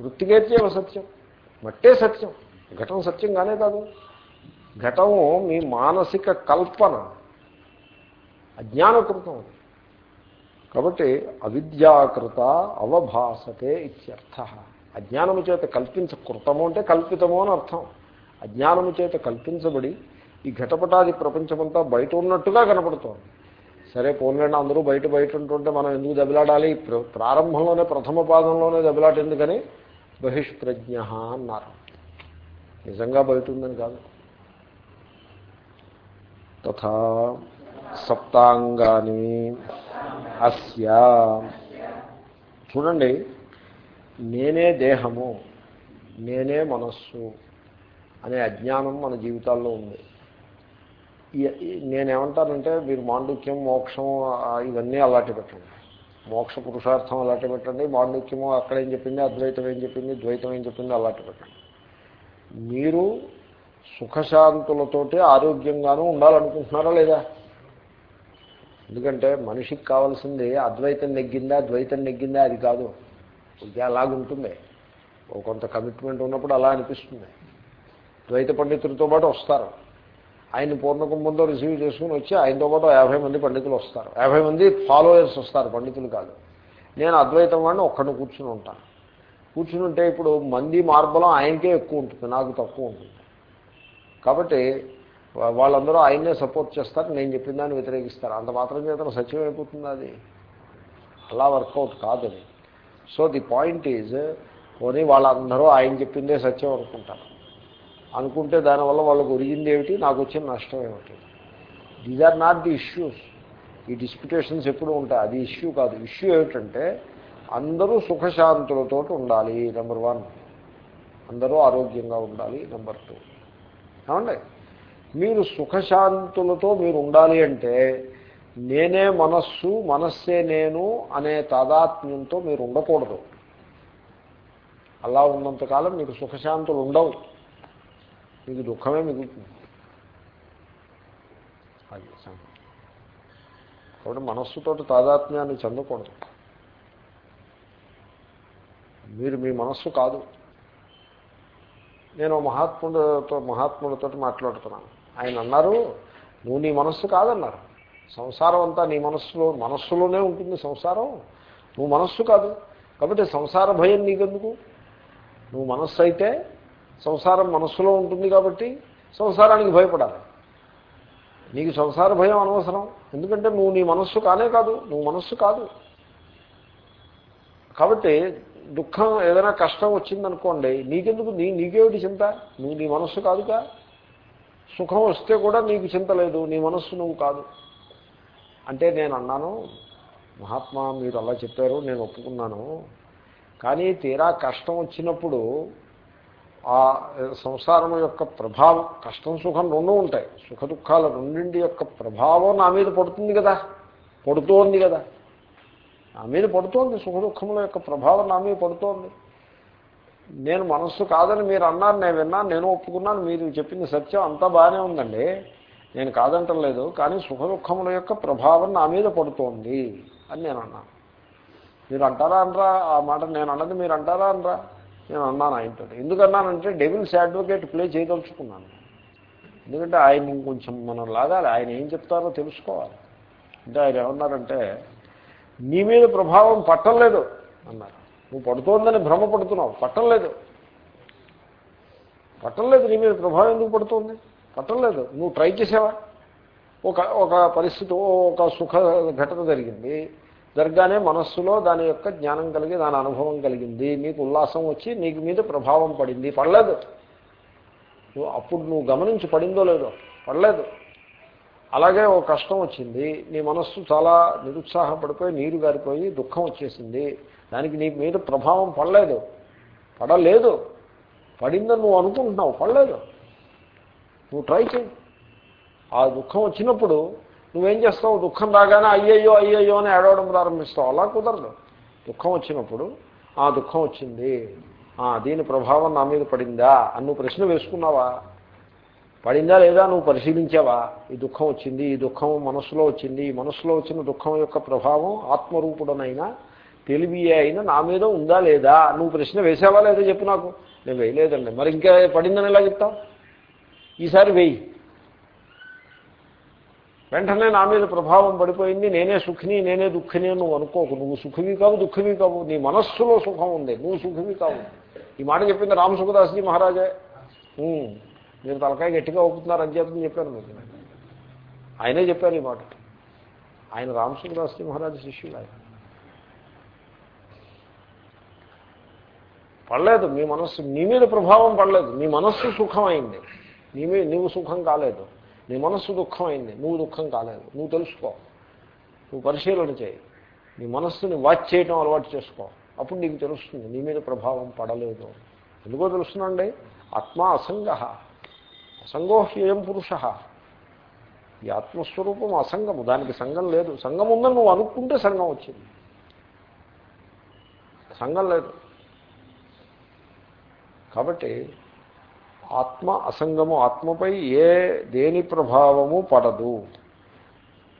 వృత్తికేత్యవ సత్యం. మట్టే సత్యం. ఘటం సత్యం కానే కాదు. ఘటము మీ మానసిక కల్పన. అజ్ఞానకృతం కాబట్టి అవిద్యాకృత అవభాసతే ఇత్యర్థ. అజ్ఞానము చేత కల్పించ కృతము అంటే కల్పితము అని అర్థం. అజ్ఞానము చేత కల్పించబడి ఈ ఘటపటాది ప్రపంచమంతా బయట ఉన్నట్టుగా కనపడుతోంది. సరే పోన్లేండి అందరూ బయట బయట ఉంటుంటే మనం ఎందుకు దెబ్బలాడాలి? ప్రారంభంలోనే ప్రథమ పాదంలోనే దెబ్బలాట ఎందుకని బహిష్ప్రజ్ఞ అన్నారు. నిజంగా బయట ఉందని కాదు. తథా సప్తాంగాని అస్య. చూడండి నేనే దేహము నేనే మనస్సు అనే అజ్ఞానం మన జీవితాల్లో ఉంది. నేనేమంటానంటే మీరు మాండుక్యం మోక్షం ఇవన్నీ అలాంటి పెట్టండి. మోక్ష పురుషార్థం అలాంటి పెట్టండి. మాండుక్యము అక్కడేం చెప్పింది? అద్వైతం ఏం చెప్పింది? ద్వైతం ఏం చెప్పింది? అలాంటి పెట్టండి. మీరు సుఖశాంతులతోటి ఆరోగ్యంగానూ ఉండాలనుకుంటున్నారా లేదా? ఎందుకంటే మనిషికి కావాల్సింది అద్వైతం నెగ్గిందా ద్వైతం నెగ్గిందా? అది కాదు. ఇది అలాగుంటుంది. ఓ కొంత కమిట్మెంట్ ఉన్నప్పుడు అలా అనిపిస్తుంది. ద్వైత పండితులతో పాటు వస్తారు. ఆయన పూర్ణకుంభంతో రిసీవ్ చేసుకుని వచ్చి ఆయనతో పాటు యాభై మంది పండితులు వస్తారు. యాభై మంది ఫాలోయర్స్ వస్తారు పండితులు కాదు. నేను అద్వైతం వాడిని ఒక్కడిని కూర్చుని ఉంటాను. కూర్చుని ఉంటే ఇప్పుడు మంది మార్బలం ఆయనకే ఎక్కువ ఉంటుంది నాకు తక్కువ ఉంటుంది. కాబట్టి వాళ్ళందరూ ఆయన్నే సపోర్ట్ చేస్తారు నేను చెప్పిన దాన్ని వ్యతిరేకిస్తారు. అంత మాత్రం చేత సత్యం అయిపోతుంది అది. అలా వర్కౌట్ కాదు సో ది పాయింట్ ఈజ్ పోనీ వాళ్ళందరూ ఆయన చెప్పిందే సత్యం అనుకుంటారు. అనుకుంటే దానివల్ల వాళ్ళకు ఒరిగింది ఏమిటి? నాకు వచ్చిన నష్టం ఏమిటి? These are not the issues ఈ డిస్ప్యూటేషన్స్ ఎప్పుడు ఉంటాయి. అది ఇష్యూ కాదు. ఇష్యూ ఏమిటంటే అందరూ సుఖశాంతులతో ఉండాలి నెంబర్ వన్ అందరూ ఆరోగ్యంగా ఉండాలి నెంబర్ టూ ఏమండి? మీరు సుఖశాంతులతో మీరు ఉండాలి అంటే నేనే మనస్సు మనస్సే నేను అనే తాదాత్మ్యంతో మీరు ఉండకూడదు. అలా ఉన్నంతకాలం మీకు సుఖశాంతులు ఉండవు. మీకు దుఃఖమే మిగులుతుంది అది కాబట్టి మనస్సుతో తాదాత్మ్యాన్ని చెందకూడదు మీరు మీ మనస్సు కాదు నేను మహాత్ముడితో మహాత్ముడితో మాట్లాడుతున్నాను ఆయన అన్నారు నువ్వు నీ మనస్సు కాదన్నారు సంసారం అంతా నీ మనస్సులో మనస్సులోనే ఉంటుంది సంసారం నువ్వు మనస్సు కాదు కాబట్టి సంసార భయం నీకెందుకు నువ్వు మనస్సు అయితే సంసారం మనస్సులో ఉంటుంది కాబట్టి సంసారానికి భయపడాలి. నీకు సంసార భయం అనవసరం. ఎందుకంటే నువ్వు నీ మనస్సు కానే కాదు నువ్వు మనస్సు కాదు. కాబట్టి దుఃఖం ఏదైనా కష్టం వచ్చిందనుకోండి నీకెందుకు నీ నీకేమిటి చింత? నువ్వు నీ మనస్సు కాదుగా. సుఖం వస్తే కూడా నీకు చింత లేదు నీ మనస్సు నువ్వు కాదు. అంటే నేను అన్నాను మహాత్మా మీరు అలా చెప్పారు నేను ఒప్పుకున్నాను. కానీ తీరా కష్టం వచ్చినప్పుడు ఆ సంసారం యొక్క ప్రభావం కష్టం సుఖం రెండూ ఉంటాయి. సుఖ దుఃఖాల రెండింటి యొక్క ప్రభావం నా మీద పడుతుంది కదా. పడుతోంది కదా. నా మీద పడుతోంది. సుఖ దుఃఖముల యొక్క ప్రభావం నా మీద పడుతోంది. నేను మనస్సు కాదని మీరు అన్నారు నేను విన్నాను నేను ఒప్పుకున్నాను మీరు చెప్పింది సత్యం అంతా బాగానే ఉందండి. నేను కాదంటలేదు కానీ సుఖ దుఃఖముల యొక్క ప్రభావం నా మీద పడుతోంది అని నేను అన్నాను. మీరు అంటారా అనరా? ఆ మాట నేను అన్నది మీరు అంటారా అనరా? నేను అన్నాను ఆయనతో ఎందుకన్నానంటే డెవిల్స్ అడ్వకేట్ ప్లే చేయదలుచుకున్నాను. ఎందుకంటే ఆయన ఇంకొంచెం మనం లాగాలి. ఆయన ఏం చెప్తారో తెలుసుకోవాలి. అంటే ఆయన ఏమన్నారంటే నీ మీద ప్రభావం పట్టలేదు అన్నారు. నువ్వు పడుతోందని భ్రమ పడుతున్నావు పట్టలేదు. పట్టలేదు. నీ మీద ప్రభావం ఎందుకు పడుతుంది? పట్టలేదు. నువ్వు ట్రై చేసావా? ఒక ఒక పరిస్థితి ఒక సుఖ ఘటన జరిగింది. జరగానే మనస్సులో దాని యొక్క జ్ఞానం కలిగి దాని అనుభవం కలిగింది. నీకు ఉల్లాసం వచ్చి నీకు మీద ప్రభావం పడింది. పడలేదు. నువ్వు అప్పుడు నువ్వు గమనించి పడిందో లేదో? పడలేదు. అలాగే ఒక కష్టం వచ్చింది. నీ మనస్సు చాలా నిరుత్సాహపడిపోయి నీరు గారిపోయి దుఃఖం వచ్చేసింది. దానికి నీ మీద ప్రభావం పడలేదు. పడలేదు. పడిందని నువ్వు అనుకుంటున్నావు. పడలేదు. నువ్వు ట్రై చేయి ఆ దుఃఖం వచ్చినప్పుడు నువ్వేం చేస్తావు? దుఃఖం రాగానే అయ్యయ్యో అయ్యయ్యో అని ఏడవడం ప్రారంభిస్తావు. అలా కుదరదు. దుఃఖం వచ్చినప్పుడు ఆ దుఃఖం వచ్చింది. దీని ప్రభావం నా మీద పడిందా? అని నువ్వు ప్రశ్న వేసుకున్నావా? పడిందా లేదా నువ్వు పరిశీలించావా? ఈ దుఃఖం వచ్చింది ఈ దుఃఖం మనసులో వచ్చింది ఈ మనసులో వచ్చిన దుఃఖం యొక్క ప్రభావం ఆత్మరూపుడనైనా తెలివి అయినా నా మీద ఉందా లేదా? నువ్వు ప్రశ్న వేసావా లేదా చెప్పు నాకు. నేను వేయలేదండి. మరి ఇంకా పడిందని ఎలా చెప్తావు? ఈసారి వేయి. వెంటనే నా మీద ప్రభావం పడిపోయింది. నేనే సుఖిని నేనే దుఃఖిని నువ్వు అనుకోకు. నువ్వు సుఖివి కావు దుఃఖివి కావు. నీ మనస్సులో సుఖం ఉంది. నువ్వు సుఖివి కావు. ఈ మాట చెప్పింది రామ్ సుఖదాస్జీ మహారాజే. మీరు తలకాయ గట్టిగా ఒప్పుతున్నారు అని చెప్పని చెప్పారు మీకు ఆయనే చెప్పారు ఈ మాట. ఆయన రామసుఖదాస్జీ మహారాజు శిష్యులు ఆయన. పడలేదు. మీ మనస్సు నీ మీద ప్రభావం పడలేదు. నీ మనస్సు సుఖమైంది. నీ మీద నువ్వు సుఖం కాలేదు. నీ మనస్సు దుఃఖం అయింది. నువ్వు దుఃఖం కాలేదు. నువ్వు తెలుసుకో. నువ్వు పరిశీలన చేయి. నీ మనస్సుని వాచ్ చేయడం అలవాటు చేసుకో. అప్పుడు నీకు తెలుస్తుంది. నీ మీద ప్రభావం పడలేదు. ఎందుకో తెలుస్తుందండి? ఆత్మ అసంగ. అసంగోహ్యయం పురుష. ఈ ఆత్మస్వరూపం అసంగము. దానికి సంఘం లేదు. సంఘం ఉందని నువ్వు అనుకుంటే సంఘం వచ్చింది. సంఘం లేదు. కాబట్టి ఆత్మ అసంగము ఆత్మపై ఏ దేని ప్రభావము పడదు.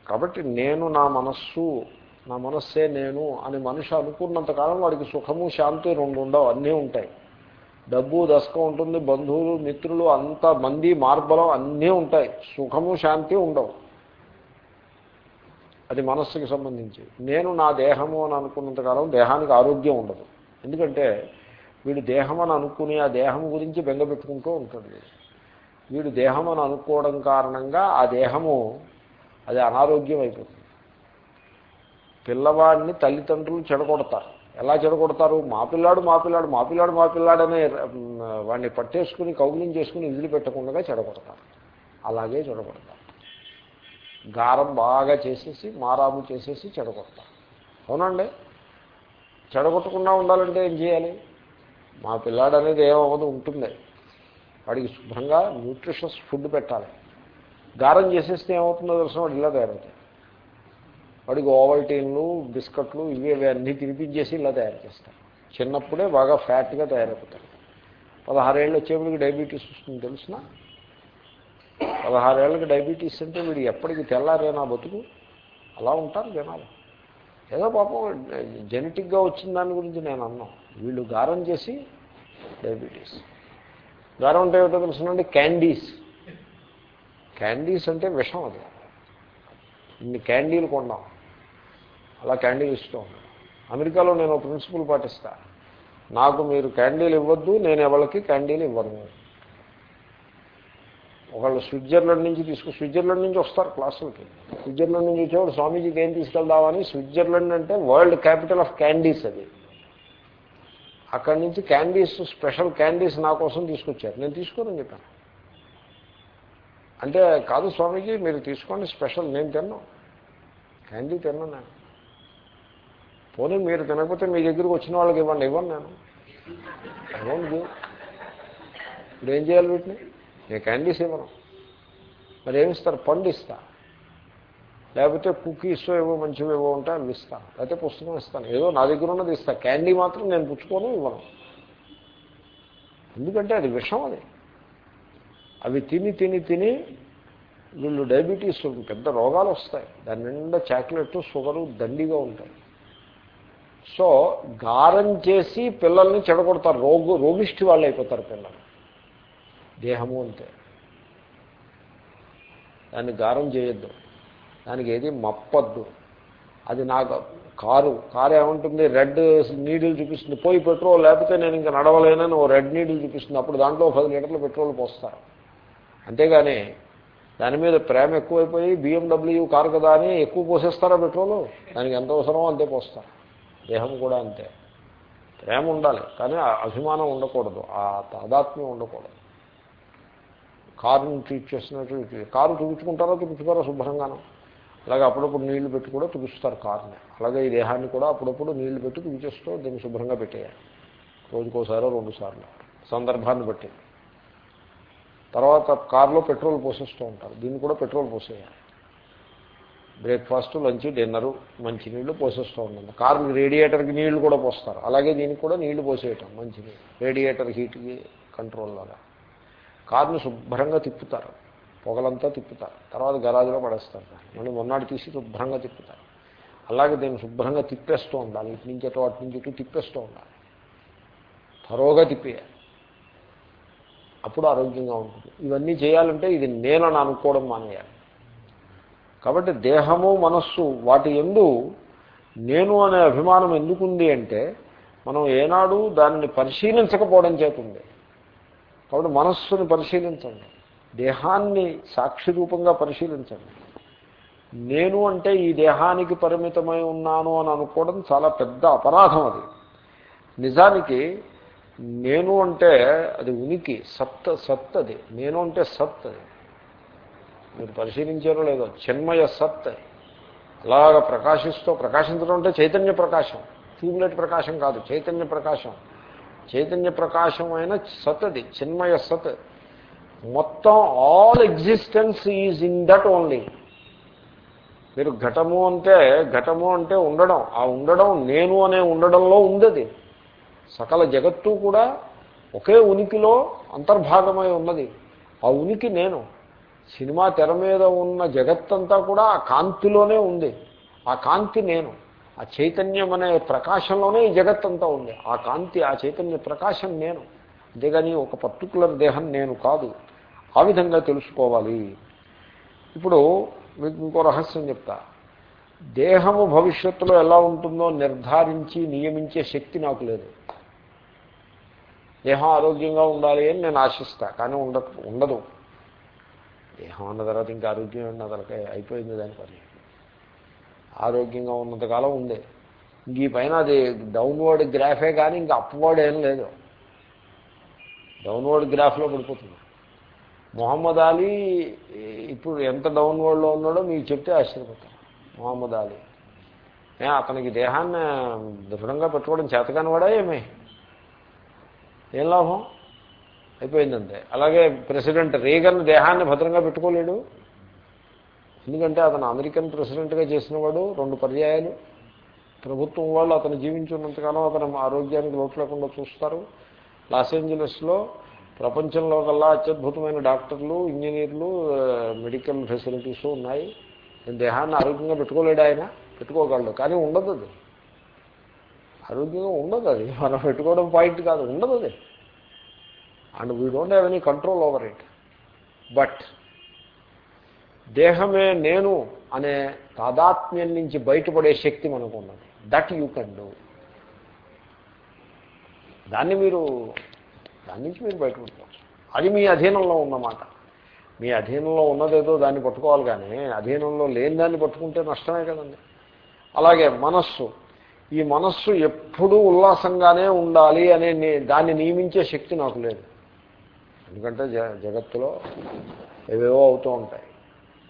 కాబట్టి నేను నా మనస్సు నా మనస్సే నేను అని మనిషి అనుకున్నంతకాలం వాడికి సుఖము శాంతి రెండు ఉండవు అన్నీ ఉంటాయి. డబ్బు దశకం ఉంటుంది బంధువులు మిత్రులు అంత మంది మార్బలం అన్నీ ఉంటాయి. సుఖము శాంతి ఉండవు. అది మనస్సుకి సంబంధించి. నేను నా దేహము అని అనుకున్నంతకాలం దేహానికి ఆరోగ్యం ఉండదు. ఎందుకంటే వీడు దేహం అని అనుకుని ఆ దేహం గురించి బెంగపెట్టుకుంటూ ఉంటాడు వీడు. దేహం అని అనుకోవడం కారణంగా ఆ దేహము అది అనారోగ్యం అయిపోతుంది. పిల్లవాడిని తల్లిదండ్రులు చెడగొడతారు. ఎలా చెడగొడతారు? మా పిల్లాడు మా పిల్లాడు మా పిల్లాడు మా పిల్లాడనే వాడిని పట్టేసుకుని కౌగులింగ్ చేసుకుని వదిలిపెట్టకుండా చెడగొడతారు. అలాగే చెడగొడతారు. గారం బాగా చేసేసి మారాము చేసేసి చెడగొడతారు. అవునండి చెడగొట్టకుండా ఉండాలంటే ఏం చేయాలి? మా పిల్లాడు అనేది ఏమవ్వదు ఉంటుంది. వాడికి శుభ్రంగా న్యూట్రిషస్ ఫుడ్ పెట్టాలి. గారం చేసేస్తే ఏమవుతుందో తెలిసిన వాడు ఇలా తయారవుతాయి వాడికి ఓవల్టీన్లు బిస్కట్లు ఇవి ఇవి అన్నీ తినిపించేసి ఇలా తయారు చేస్తారు చిన్నప్పుడే బాగా ఫ్యాట్గా తయారైపోతారు పదహారేళ్ళు వచ్చేప్పటికి డయాబెటీస్ వస్తుంది తెలిసిన? పదహారేళ్ళకి డయాబెటీస్ అంటే వీడు ఎప్పటికి తెల్లారేనా బతుకు? అలా ఉంటారు జనాలు. ఏదో పాపం జెనెటిక్గా వచ్చిన దాని గురించి నేను అన్నాను. వీళ్ళు గారం చేసి డయాబెటీస్. గారం అంటే ఏమిటో తెలుసునండి? క్యాండీస్. క్యాండీస్ అంటే విషం అది. ఇన్ని క్యాండీలు కొన్నాం అలా క్యాండీలు ఇస్తూ అమెరికాలో నేను ప్రిన్సిపల్ పాటిస్తా. నాకు మీరు క్యాండీలు ఇవ్వద్దు నేను ఎవరికి క్యాండీలు ఇవ్వను. ఒకళ్ళు స్విట్జర్లాండ్ నుంచి తీసుకు స్విట్జర్లాండ్ నుంచి వస్తారు క్లాసులకి. స్విట్జర్లాండ్ నుంచి వచ్చేవాడు స్వామీజీకి ఏం తీసుకెళ్దామని? స్విట్జర్లాండ్ అంటే వరల్డ్ క్యాపిటల్ ఆఫ్ క్యాండీస్ అది. అక్కడి నుంచి క్యాండీస్ స్పెషల్ క్యాండీస్ నా కోసం తీసుకొచ్చారు. నేను తీసుకోనని చెప్పాను. అంటే కాదు స్వామీజీ మీరు తీసుకోండి స్పెషల్ నేను తిన్నాను క్యాండీ తిన్నాను నేను. పోనీ మీరు తినకపోతే మీ దగ్గరికి వచ్చిన వాళ్ళకి ఇవ్వండి ఇవ్వను నేను. ఇవ్వండి ఇప్పుడు ఏం చేయాలి వీటిని? నేను క్యాండీస్ ఇవ్వను. మరి ఏమిస్తారు? పండు ఇస్తా లేకపోతే కుకీస్ ఏవో మంచివి ఏవో ఉంటే అవి ఇస్తాను లేకపోతే పుస్తకం ఇస్తాను. ఏదో నా దగ్గర ఉన్నది ఇస్తాను క్యాండీ మాత్రం నేను పుచ్చుకోను ఇవ్వను. ఎందుకంటే అది విషం అది. అవి తిని తిని తిని వీళ్ళు డయాబెటీస్ పెద్ద రోగాలు వస్తాయి. దాని నిండా చాక్లెట్ షుగరు దండిగా ఉంటాయి. సో గారం చేసి పిల్లల్ని చెడగొడతారు. రోగు రోగిష్టి వాళ్ళు అయిపోతారు పిల్లలు. దేహము అంతే. దాన్ని గారం చేయొద్దు. దానికి ఏది మప్పద్దు. అది నాకు కారు కారు ఏముంటుంది? రెడ్ నీడిల్ చూపిస్తుంది. పోయి పెట్రోల్ లేకపోతే నేను ఇంకా నడవలేనని ఓ రెడ్ నీడిల్ చూపిస్తుంది. అప్పుడు దాంట్లో పది లీటర్లు పెట్రోల్ పోస్తారు. అంతేగాని దాని మీద ప్రేమ ఎక్కువైపోయి బిఎండబ్ల్యూ కారు కదా అని ఎక్కువ పోసేస్తారా పెట్రోలు? దానికి ఎంత అవసరమో అంతే పోస్తారు. దేహం కూడా అంతే. ప్రేమ ఉండాలి కానీ అభిమానం ఉండకూడదు. ఆ తాదాత్మ్యం ఉండకూడదు. కారుని ట్రీట్ చేసినట్టు కారు చూపించుకుంటారో? చూపించుకోరా? శుభ్రంగానో. అలాగే అప్పుడప్పుడు నీళ్ళు పెట్టి కూడా తుగుస్తారు కారుని. అలాగే ఈ దేహాన్ని కూడా అప్పుడప్పుడు నీళ్ళు పెట్టి తుడిచేస్తూ దీన్ని శుభ్రంగా పెట్టేయాలి. రోజుకోసారో రెండు సార్లు సందర్భాన్ని బట్టి. తర్వాత కారులో పెట్రోల్ పోసేస్తూ ఉంటారు. దీన్ని కూడా పెట్రోల్ పోసేయాలి. బ్రేక్ఫాస్ట్ లంచ్ డిన్నరు మంచినీళ్ళు పోసేస్తూ ఉంటుంది కారుకి రేడియేటర్కి నీళ్ళు కూడా పోస్తారు. అలాగే దీనికి కూడా నీళ్ళు పోసేయటం మంచినీళ్ళు రేడియేటర్ హీట్కి కంట్రోల్ లాగా. కారుని శుభ్రంగా తిప్పుతారు. పొగలంతా తిప్పుతారు. తర్వాత గరాజులో పడేస్తారు. మళ్ళీ మొన్నటి తీసి శుభ్రంగా తిప్పుతారు. అలాగే దీన్ని శుభ్రంగా తిప్పేస్తూ ఉండాలి. ఇటు నుంచి అటు అటు నుంచి ఇటు తిప్పేస్తూ ఉండాలి. తరోగా తిప్పేయాలి. అప్పుడు ఆరోగ్యంగా ఉంటుంది. ఇవన్నీ చేయాలంటే ఇది నేనని అనుకోవడం మానేయాలి. కాబట్టి దేహము మనస్సు వాటి ఎందు నేను అనే అభిమానం ఎందుకుంది అంటే మనం ఏనాడు దానిని పరిశీలించకపోవడం చేతుంది కాబట్టి మనస్సుని పరిశీలించండి. దేహాన్ని సాక్షి రూపంగా పరిశీలించండి. నేను అంటే ఈ దేహానికి పరిమితమై ఉన్నాను అని అనుకోవడం చాలా పెద్ద అపరాధం అది. నిజానికి నేను అంటే అది ఉనికి సత్ సత్ అది. నేను అంటే సత్ అది. మీరు పరిశీలించారో లేదో చిన్మయ సత్ అలాగ ప్రకాశిస్తూ ప్రకాశించడం అంటే చైతన్య ప్రకాశం. ట్యూబ్లైట్ ప్రకాశం కాదు చైతన్య ప్రకాశం. చైతన్య ప్రకాశం అయిన సత్ అది చిన్మయ సత్. మొత్తం all existence is in that only మీరు ఘటము అంటే ఘటము అంటే ఉండడం. ఆ ఉండడం నేను అనే ఉండడంలో ఉంది సకల జగత్తు కూడా ఒకే ఉనికిలో అంతర్భాగమై ఉన్నది. ఆ ఉనికి నేను. సినిమా తెర మీద ఉన్న జగత్తంతా కూడా ఆ కాంతిలోనే ఉంది. ఆ కాంతి నేను. ఆ చైతన్యం అనే ప్రకాశంలోనే ఈ జగత్తంతా ఉంది. ఆ కాంతి ఆ చైతన్య ప్రకాశం నేను. అంతేగాని ఒక పర్టికులర్ దేహం నేను కాదు. ఆ విధంగా తెలుసుకోవాలి. ఇప్పుడు మీకు ఇంకో రహస్యం చెప్తా. దేహము భవిష్యత్తులో ఎలా ఉంటుందో నిర్ధారించి నియమించే శక్తి నాకు లేదు. దేహం ఆరోగ్యంగా ఉండాలి అని నేను ఆశిస్తా కానీ ఉండ ఉండదు. దేహం అన్న తర్వాత ఇంకా ఆరోగ్యం అన్న తర్వాత అయిపోయింది దాని పని. ఆరోగ్యంగా ఉన్నంతకాలం ఉంది ఇంక ఈ పైన అది డౌన్వర్డ్ గ్రాఫే కానీ ఇంకా అప్వర్డ్ ఏం లేదు. డౌన్వర్డ్ గ్రాఫ్లో పడిపోతుంది. మొహమ్మద్ అలీ ఇప్పుడు ఎంత డౌన్వర్డ్లో ఉన్నాడో మీకు చెప్తే ఆశ్చర్యపోతారు. మొహమ్మద్ అలీ. ఏ అతనికి దేహాన్ని దృఢంగా పెట్టుకోవడం చేతకాని వాడా ఏమే? ఏం లాభం? అయిపోయిందంతే. అలాగే ప్రెసిడెంట్ రీగన్ దేహాన్ని భద్రంగా పెట్టుకోలేడు. ఎందుకంటే అతను అమెరికన్ ప్రెసిడెంట్గా చేసినవాడు రెండు పర్యాయాలు. ప్రభుత్వం వాళ్ళు అతను జీవించున్నంతకాలం అతను ఆరోగ్యానికి లోటు లేకుండా చూస్తారు. లాస్ ఏంజలస్లో ప్రపంచంలో కల్లా అత్యద్భుతమైన డాక్టర్లు ఇంజనీర్లు మెడికల్ ఫెసిలిటీస్ ఉన్నాయి. దేహాన్ని ఆరోగ్యంగా పెట్టుకోలేడు ఆయన. పెట్టుకోగలడు. కానీ ఉండదు అది. ఆరోగ్యంగా ఉండదు అది. మనం పెట్టుకోవడం పాయింట్ కాదు. ఉండదు అది. And we don't have any control over it. But దేహమే నేను అనే తాదాత్మ్యం నుంచి బయటపడే శక్తి మనకు ఉన్నది. That you can do. దాన్ని మీరు దాని నుంచి మీరు బయటపడతారు. అది మీ అధీనంలో ఉన్నమాట. మీ అధీనంలో ఉన్నదేదో దాన్ని పట్టుకోవాలి కానీ అధీనంలో లేని దాన్ని పట్టుకుంటే నష్టమే కదండి. అలాగే మనస్సు. ఈ మనస్సు ఎప్పుడూ ఉల్లాసంగానే ఉండాలి అనే దాన్ని నియమించే శక్తి నాకు లేదు. ఎందుకంటే జగత్తులో ఏవేవో అవుతూ ఉంటాయి.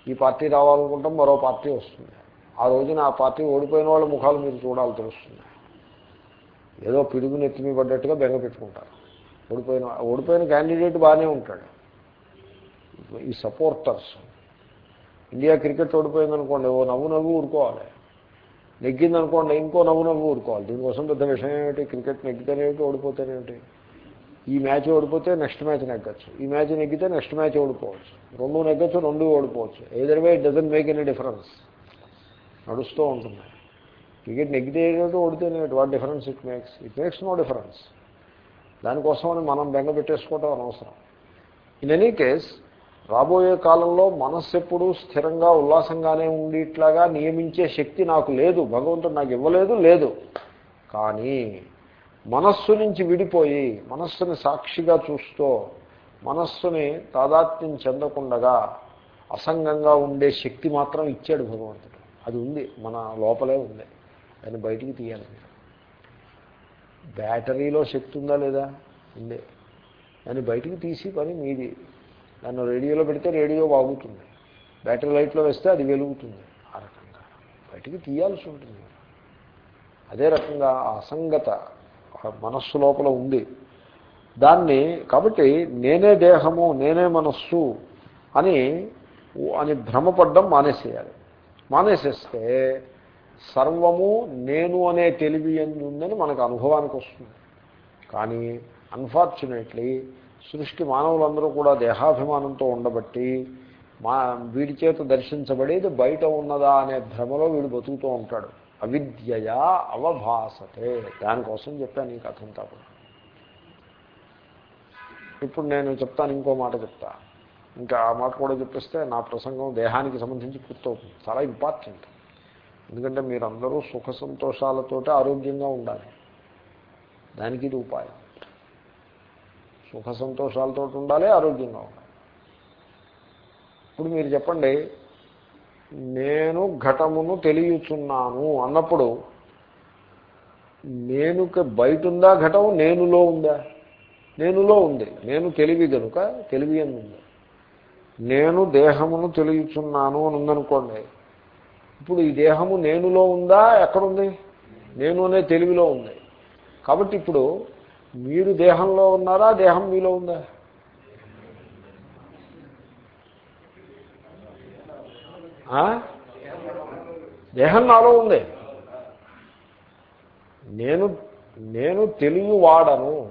ఈ పార్టీ రావాలనుకుంటాం మరో పార్టీ వస్తుంది. ఆ రోజున ఆ పార్టీ ఓడిపోయిన వాళ్ళ ముఖాలు మీరు చూడాలి తెలుస్తుంది ఏదో పిడుగు నెత్తిమి పడ్డట్టుగా బెంగ పెట్టుకుంటారు. ఓడిపోయిన ఓడిపోయిన క్యాండిడేట్ బాగానే ఉంటాడు. ఈ సపోర్టర్స్ ఇండియా క్రికెట్ ఓడిపోయిందనుకోండి ఓ నవ్వు నవ్వు ఊరుకోవాలి. నెగ్గిందనుకోండి ఇంకో నవ్వు నవ్వు ఊరుకోవాలి. దీనికోసం పెద్ద విషయం ఏమిటి? క్రికెట్ నెగ్గితేనేమిటి ఓడిపోతేనేమిటి ఈ మ్యాచ్ ఓడిపోతే నెక్స్ట్ మ్యాచ్ నెగ్గచ్చు. ఈ మ్యాచ్ నెగ్గితే నెక్స్ట్ మ్యాచ్ ఓడిపోవచ్చు. రెండు నెగ్గచ్చు రెండు ఓడిపోవచ్చు. Either way it doesn't make any difference నడుస్తూ ఉంటుంది. క్రికెట్ నెగ్గితే ఏమిటి ఓడితేనే what difference it makes it makes no difference దానికోసమని మనం బెంగ పెట్టేసుకోవటం అనవసరం. ఇన్ ఎనీ కేస్ రాబోయే కాలంలో మనస్సు ఎప్పుడూ స్థిరంగా ఉల్లాసంగానే ఉండేట్లాగా నియమించే శక్తి నాకు లేదు. భగవంతుడు నాకు ఇవ్వలేదు లేదు. కానీ మనస్సు నుంచి విడిపోయి మనస్సుని సాక్షిగా చూస్తూ మనస్సుని తాదాత్మ్యం చెందకుండగా అసంగంగా ఉండే శక్తి మాత్రం ఇచ్చాడు భగవంతుడు. అది ఉంది మన లోపలే ఉంది. దాన్ని బయటికి తీయాలి బ్యాటరీలో శక్తి ఉందా లేదా? ఉంది. దాన్ని బయటికి తీసి పని మీది. దాన్ని రేడియోలో పెడితే రేడియో బాగుతుంది బ్యాటరీ లైట్లో వేస్తే అది వెలుగుతుంది. ఆ రకంగా. బయటికి తీయాల్సి ఉంటుంది. అదే రకంగా అసంగత మనస్సు లోపల ఉంది. దాన్ని కాబట్టి నేనే దేహము నేనే మనస్సు అని అని భ్రమపడ్డం మానేసేయాలి. మానేసేస్తే సర్వము నేను అనే తెలివి ఉందని మనకు అనుభవానికి వస్తుంది. కానీ అన్ఫార్చునేట్లీ సృష్టి మానవులందరూ కూడా దేహాభిమానంతో ఉండబట్టి మా వీడి చేత దర్శించబడేది బయట ఉన్నదా అనే భ్రమలో వీడు బతుకుతూ ఉంటాడు. అవిద్యయా అవభాసతే. దానికోసం చెప్పాను ఈ కథంతా కూడా. ఇప్పుడు నేను చెప్తాను ఇంకో మాట చెప్తా. ఇంకా ఆ మాట కూడా చెప్పిస్తే నా ప్రసంగం దేహానికి సంబంధించి పూర్తవుతుంది. చాలా ఇంపార్టెంట్ ఎందుకంటే మీరందరూ సుఖ సంతోషాలతో ఆరోగ్యంగా ఉండాలి. దానికి ఇది ఉపాయం. సుఖ సంతోషాలతో ఉండాలి ఆరోగ్యంగా ఉండాలి. ఇప్పుడు మీరు చెప్పండి నేను ఘటమును తెలియచున్నాను అన్నప్పుడు నేనుక బయట ఉందా ఘటము? నేనులో ఉందా? నేనులో ఉంది. నేను తెలివి కనుక తెలివి అని ఉంది నేను దేహమును తెలియచున్నాను అని ఉందనుకోండి ఇప్పుడు ఈ దేహము నేనులో ఉందా? ఎక్కడుంది? నేను అనే తెలివిలో ఉంది. కాబట్టి ఇప్పుడు మీరు దేహంలో ఉన్నారా? దేహం మీలో ఉందా? దేహం నాలో ఉంది. నేను నేను తెలివి వాడను.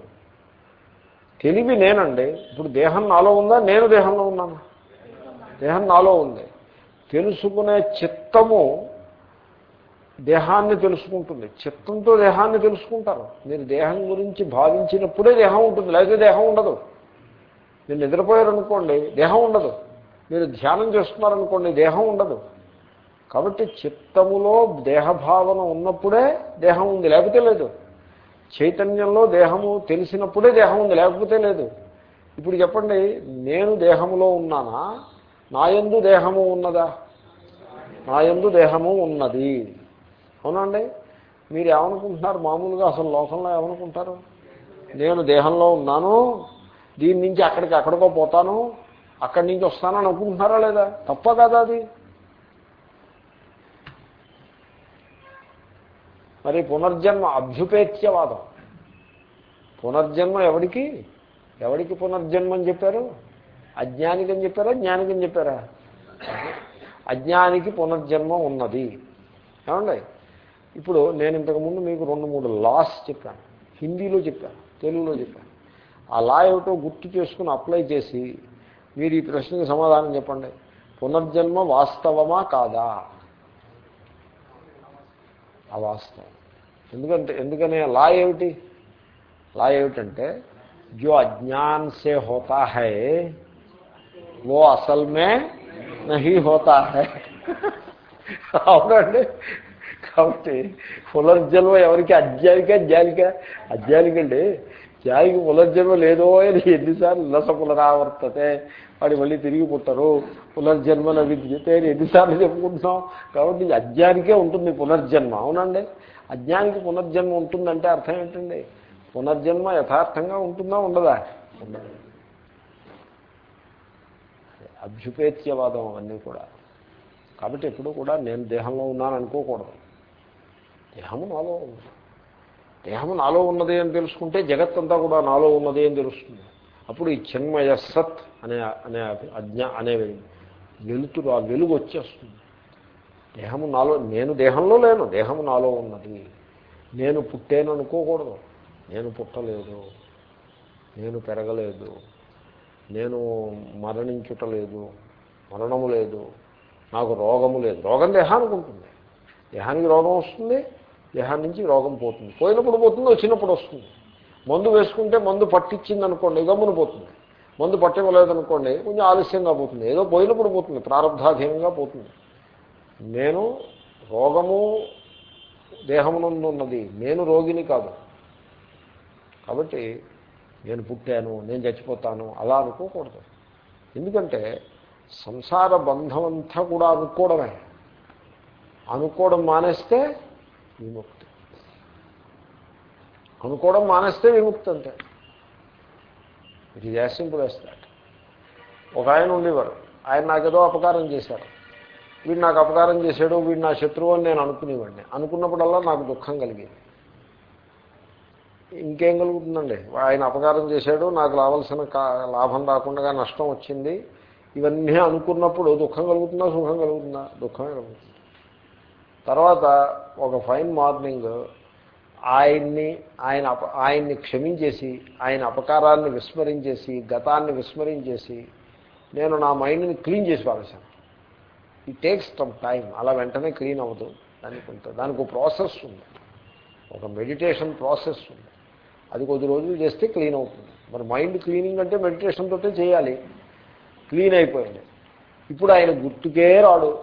తెలివి నేనండి. ఇప్పుడు దేహం నాలో ఉందా? నేను దేహంలో ఉన్నాను? దేహం నాలో ఉంది. తెలుసుకునే చిత్తము దేహాన్ని తెలుసుకుంటుంది. చిత్తంతో దేహాన్ని తెలుసుకుంటారు. మీరు దేహం గురించి భావించినప్పుడే దేహం ఉంటుంది. లేకపోతే దేహం ఉండదు. మీరు నిద్రపోయారనుకోండి దేహం ఉండదు. మీరు ధ్యానం చేస్తున్నారనుకోండి దేహం ఉండదు. కాబట్టి చిత్తములో దేహభావన ఉన్నప్పుడే దేహం ఉంది. లేకపోతే లేదు. చైతన్యంలో దేహము తెలిసినప్పుడే దేహం ఉంది. లేకపోతే లేదు. ఇప్పుడు చెప్పండి నేను దేహములో ఉన్నానా? నాయందు దేహము ఉన్నదా? నాయందు దేహము ఉన్నది. అవునండి? మీరు ఏమనుకుంటున్నారు మామూలుగా అసలు లోకంలో ఏమనుకుంటారు? నేను దేహంలో ఉన్నాను దీని నుంచి అక్కడికి ఎక్కడికో పోతాను అక్కడి నుంచి వస్తానని అనుకుంటున్నారా లేదా? తప్ప కదా అది. మరి పునర్జన్మ అభ్యుపేత్యవాదం. పునర్జన్మ ఎవడికి? ఎవడికి పునర్జన్మ అని చెప్పారు? అజ్ఞానికని చెప్పారా? జ్ఞానికని చెప్పారా? అజ్ఞానికి పునర్జన్మ ఉన్నది ఏమండి ఇప్పుడు నేను ఇంతకుముందు మీకు రెండు మూడు లాస్ చెప్పాను హిందీలో చెప్పాను తెలుగులో చెప్పాను ఆ లా ఏమిటో గుర్తు చేసుకుని అప్లై చేసి మీరు ఈ ప్రశ్నకి సమాధానం చెప్పండి పునర్జన్మ వాస్తవమా కాదా అవాస్తవం ఎందుకంటే ఎందుకనే లా ఏమిటి లా ఏమిటంటే జో అజ్ఞాన్ సే హోతా హై वो असल में నహీ హోతా హే అవునండి కాబట్టి పునర్జన్మ ఎవరికి అజ్ఞానిక జాలిక అజ్ఞానికండి జాలికి పునర్జన్మ లేదో అని ఎన్నిసార్లు లస పునరావర్తతే వాడు మళ్ళీ తిరిగి పుట్టరు పునర్జన్మన విద్యతే అని ఎన్నిసార్లు చెప్పుకుంటున్నాం కాబట్టి అజ్ఞానికే ఉంటుంది పునర్జన్మ అవునండి అజ్ఞానికి పునర్జన్మ ఉంటుందంటే అర్థం ఏంటండి పునర్జన్మ యథార్థంగా ఉంటుందా ఉండదా ఉండదు అభ్యుపేత్యవాదం అవన్నీ కూడా. కాబట్టి ఎప్పుడు కూడా నేను దేహంలో ఉన్నాను అనుకోకూడదు. దేహము నాలో ఉంది. దేహము నాలో ఉన్నది అని తెలుసుకుంటే జగత్తంతా కూడా నాలో ఉన్నది అని తెలుస్తుంది. అప్పుడు ఈ చిన్మయ సత్ అనే అనే అజ్ఞ అనే వెలుతురు ఆ వెలుగు వచ్చేస్తుంది. దేహము నాలో నేను దేహంలో లేను దేహము నాలో ఉన్నది. నేను పుట్టాను అనుకోకూడదు నేను పుట్టలేదు. నేను పెరగలేదు. నేను మరణించుట లేదు మరణము లేదు నాకు రోగము లేదు. రోగం దేహానికి ఉంటుంది. దేహానికి రోగం వస్తుంది దేహాన్ని నుంచి రోగం పోతుంది. పోయినప్పుడు పోతుంది వచ్చినప్పుడు వస్తుంది. మందు వేసుకుంటే మందు పట్టించింది అనుకోండి గమ్మును పోతుంది. మందు పట్టివ్వలేదనుకోండి కొంచెం ఆలస్యంగా పోతుంది. ఏదో పోయినప్పుడు పోతుంది ప్రారంధాధీనంగా పోతుంది. నేను రోగము దేహమునందు ఉన్నది నేను రోగిని కాదు. కాబట్టి నేను పుట్టాను నేను చచ్చిపోతాను అలా అనుకోకూడదు. ఎందుకంటే సంసార బంధం అంతా కూడా అనుకోవడమే. అనుకోవడం మానేస్తే విముక్తి. అనుకోవడం మానేస్తే విముక్తి అంతే. ఇట్ ఈజ్ యాజ్ సింపుల్ ఒక ఆయన ఉండేవారు. ఆయన నాకేదో అపకారం చేశారు. వీడు నాకు అపకారం చేశాడు వీడు నా శత్రువు అని నేను అనుకునేవాడిని. అనుకున్నప్పుడల్లా నాకు దుఃఖం కలిగేది. ఇంకేం కలుగుతుందండి? ఆయన అపకారం చేశాడు నాకు రావాల్సిన లాభం రాకుండా నష్టం వచ్చింది. ఇవన్నీ అనుకున్నప్పుడు దుఃఖం కలుగుతుందా సుఖం కలుగుతుందా? దుఃఖమే కలుగుతుంది. తర్వాత ఒక ఫైన్ మార్నింగ్ ఆయన్ని ఆయన అప ఆయన్ని క్షమించేసి ఆయన అపకారాన్ని విస్మరించేసి గతాన్ని విస్మరించేసి నేను నా మైండ్ని క్లీన్ చేసి పారేశాను. ఇట్ టేక్స్ సమ్ టైం అలా వెంటనే క్లీన్ అవ్వదు. దానికి కొంత దానికి ఒక ప్రాసెస్ ఉంది. ఒక మెడిటేషన్ ప్రాసెస్ ఉంది. అది కొద్ది రోజులు చేస్తే క్లీన్ అవుతుంది. మరి మైండ్ క్లీనింగ్ అంటే మెడిటేషన్ తోటే చేయాలి. క్లీన్ అయిపోయింది. ఇప్పుడు ఆయన గుర్తుకే రాడు.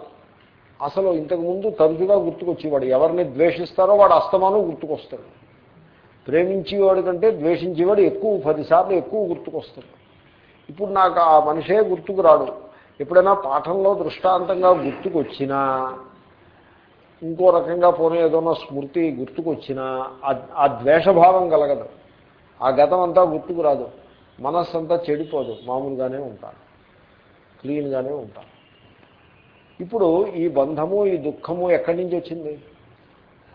అసలు ఇంతకుముందు తరచుగా గుర్తుకొచ్చేవాడు. ఎవరిని ద్వేషిస్తారో వాడు అస్తమానం గుర్తుకొస్తాడు. ప్రేమించేవాడు కంటే ద్వేషించేవాడు ఎక్కువ పదిసార్లు ఎక్కువ గుర్తుకొస్తాడు. ఇప్పుడు నాకు ఆ మనిషే గుర్తుకు రాడు. ఎప్పుడైనా పాఠంలో దృష్టాంతంగా గుర్తుకొచ్చినా ఇంకో రకంగా పోనీ ఏదైనా స్మృతి గుర్తుకొచ్చినా ఆ ద్వేషభావం కలగదు. ఆ గతం అంతా గుర్తుకు రాదు మనస్సు అంతా చెడిపోదు. మామూలుగానే ఉంటాను క్లీన్గానే ఉంటాను ఇప్పుడు ఈ బంధము ఈ దుఃఖము ఎక్కడి నుంచి వచ్చింది?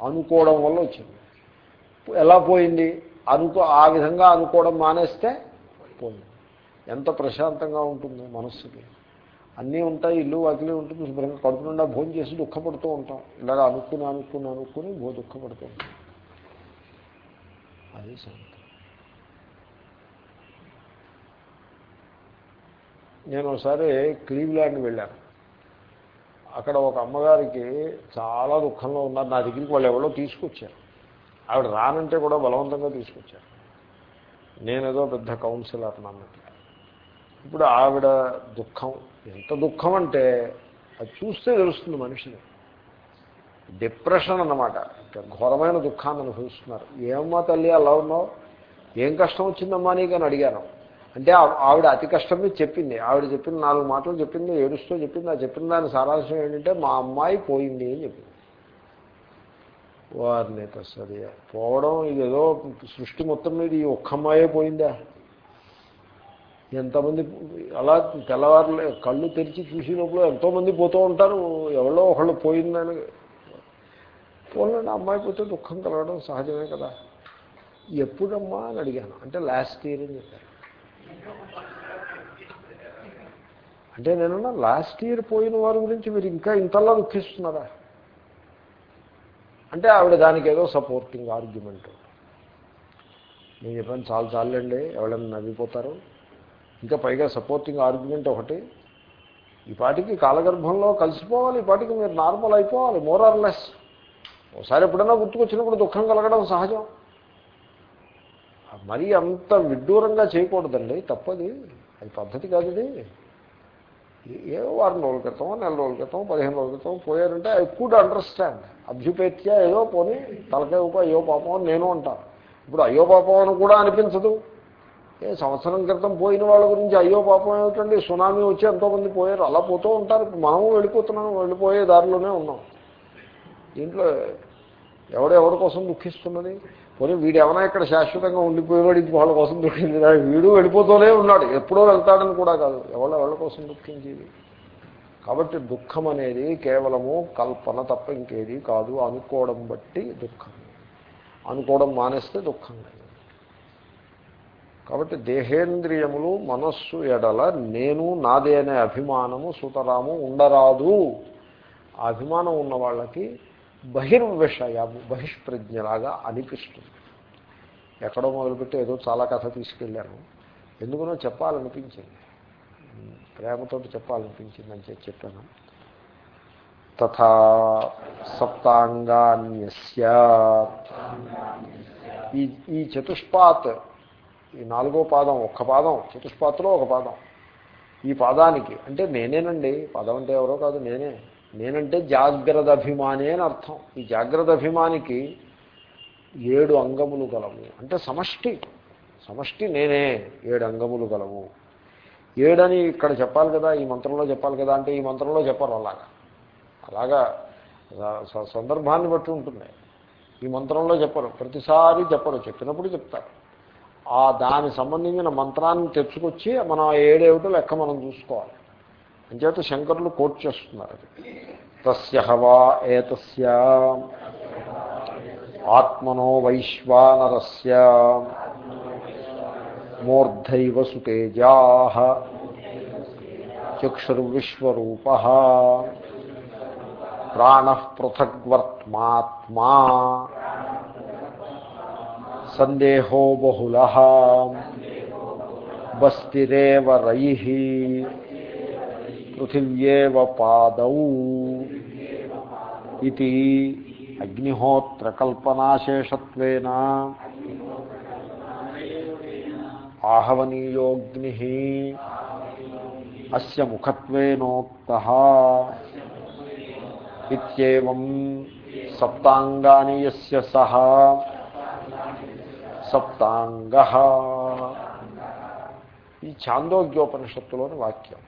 అనుకోవడం వల్ల వచ్చింది. ఎలా పోయింది? అనుకో ఆ విధంగా అనుకోవడం మానేస్తే పోయింది. ఎంత ప్రశాంతంగా ఉంటుంది మనస్సుకి. అన్నీ ఉంటాయి ఇల్లు వాకిలి ఉంటుంది శుభ్రంగా కడుపు నిండా భోజనం చేసి దుఃఖపడుతూ ఉంటాం. ఇలాగ అనుకుని అనుకుని అనుకుని భో దుఃఖపడుతూ ఉంటాం. అది సంగతి. నేను ఒకసారి క్లీవ్లాండ్ వెళ్ళాను. అక్కడ ఒక అమ్మగారికి చాలా దుఃఖంలో ఉన్నారు. నా దగ్గరికి వాళ్ళు ఎవరో తీసుకొచ్చారు. ఆవిడ రానంటే కూడా బలవంతంగా తీసుకొచ్చారు. నేనేదో పెద్ద కౌన్సిలర్ అన్నట్టు ఇప్పుడు ఆవిడ దుఃఖం ఎంత దుఃఖం అంటే అది చూస్తే తెలుస్తుంది మనిషిని. డిప్రెషన్ అన్నమాట. ఘోరమైన దుఃఖాన్ని అనుభవిస్తున్నారు. ఏమమ్మా తల్లి అలా ఉన్నావు? ఏం కష్టం వచ్చిందమ్మా నీకు అని అడిగాను. అంటే ఆవిడ అతి కష్టం మీద చెప్పింది. ఆవిడ చెప్పిన నాలుగు మాటలు చెప్పింది ఏడుస్తూ చెప్పింది ఆ చెప్పిన దాని సారాంశం ఏంటంటే మా అమ్మాయి పోయింది అని చెప్పింది. వారిని సరే. పోవడం ఇదేదో సృష్టి మొత్తం మీద ఈ ఒక్క అమ్మాయే పోయిందా? ఎంతమంది అలా తెల్లవారులే కళ్ళు తెరిచి చూసి లోపల ఎంతోమంది పోతూ ఉంటారు. ఎవరో ఒకళ్ళు పోయిందని పోలండి అమ్మాయి పోతే దుఃఖం కలగడం సహజమే కదా. ఎప్పుడమ్మా అని అడిగాను. అంటే లాస్ట్ ఇయర్ అని చెప్పారు. అంటే నేను లాస్ట్ ఇయర్ పోయిన వారి గురించి మీరు ఇంకా ఇంతలా దుఃఖిస్తున్నారా? అంటే ఆవిడ దానికి ఏదో సపోర్టింగ్ ఆర్గ్యుమెంట్ నేను చెప్పాను చాలు చాలండి ఎవరైనా నవ్విపోతారు. ఇంకా పైగా సపోర్టింగ్ ఆర్గ్యుమెంట్ ఒకటి. ఈ పాటికి కాలగర్భంలో కలిసిపోవాలి ఈ పాటికి మీరు నార్మల్ అయిపోవాలి మోర్ ఆర్ లెస్ ఒకసారి ఎప్పుడైనా గుర్తుకొచ్చినప్పుడు దుఃఖం కలగడం సహజం. మరీ అంత విడ్డూరంగా చేయకూడదండి తప్పది. అది పద్ధతి కాదు ఇది. ఏ వారం రోజుల క్రితం నెల రోజుల క్రితం పదిహేను రోజుల క్రితం పోయారంటే ఐ కుడ్ అండర్స్టాండ్ అభ్యుపేత్య ఏదో పోనీ తలకాయ ఉప అయ్యో పాపం అని నేను అంటాను ఇప్పుడు అయ్యో పాపం అని కూడా అనిపించదు. సంవత్సరం క్రితం పోయిన వాళ్ళ గురించి అయ్యో పాపం ఏమిటండి? సునామీ వచ్చి ఎంతోమంది పోయారు. అలా పోతూ ఉంటారు. మనము వెళ్ళిపోతున్నాం వెళ్ళిపోయే దారిలోనే ఉన్నాం. దీంట్లో ఎవడెవరి కోసం దుఃఖిస్తున్నది? పోనీ వీడు ఏమైనా ఇక్కడ శాశ్వతంగా ఉండిపోయేవాడు వాళ్ళ కోసం దుఃఖించి వీడు వెళ్ళిపోతూనే ఉన్నాడు. ఎప్పుడో వెళ్తాడని కూడా కాదు. ఎవరు ఎవరి కోసం దుఃఖించేది? కాబట్టి దుఃఖం అనేది కేవలము కల్పన తప్ప ఇంకేది కాదు. అనుకోవడం బట్టి దుఃఖం. అనుకోవడం మానేస్తే దుఃఖం లేదు. కాబట్టి దేహేంద్రియములు మనస్సు ఎడల నేను నాదే అనే అభిమానము సుతరాము ఉండరాదు. ఆ అభిమానం ఉన్న వాళ్ళకి బహిర్విషయము బహిష్ప్రజ్ఞలాగా అనిపిస్తుంది. ఎక్కడో మొదలుపెట్టి ఏదో చాలా కథ తీసుకెళ్ళాను. ఎందుకునో చెప్పాలనిపించింది. ప్రేమతో చెప్పాలనిపించింది అని చెప్పి చెప్పాను. తథా సప్తాంగాన్యస్య. ఈ ఈ చతుష్పాత్ ఈ నాలుగో పాదం ఒక్క పాదం చతుష్పాత్రలో ఒక పాదం. ఈ పాదానికి అంటే నేనేనండి పదం అంటే ఎవరో కాదు నేనే. నేనంటే జాగ్రత్త అభిమాని అని అర్థం. ఈ జాగ్రత్త అభిమానికి ఏడు అంగములు గలవు. అంటే సమష్టి. సమష్టి నేనే ఏడు అంగములు గలవు. ఏడని ఇక్కడ చెప్పాలి కదా ఈ మంత్రంలో చెప్పాలి కదా అంటే ఈ మంత్రంలో చెప్పరు అలాగా. అలాగా సందర్భాన్ని బట్టి ఉంటుంది. ఈ మంత్రంలో చెప్పరు. ప్రతిసారి చెప్పరు. చెప్పినప్పుడు చెప్తారు. ఆ దానికి సంబంధించిన మంత్రాన్ని తెచ్చుకొచ్చి మనం ఏడేమిటో లెక్క మనం చూసుకోవాలి. అంచేత శంకరులు కోట్ చేస్తున్నారు తస్య హవా ఏతస్య. ఆత్మనో వైశ్వానరస్య. మూర్ధైవ సుతేజా. చక్షుర్విశ్వరూప. ప్రాణ పృథగ్వర్త్మాత్మా. సందేహో బహుళ. బస్తిరేవ రై పృథివ్యేవ పాదౌ. ఇది అగ్నిహోత్రకల్పనాశేషత్వేన. ఆహవనీయోగ్ని. అస్య ముఖత్వేనోక్త. ఇత్యేవం సప్తాంగాని యస్య సహ సప్తాంగ. ఈ చాందోగ్యోపనిషత్తులోని వాక్యం.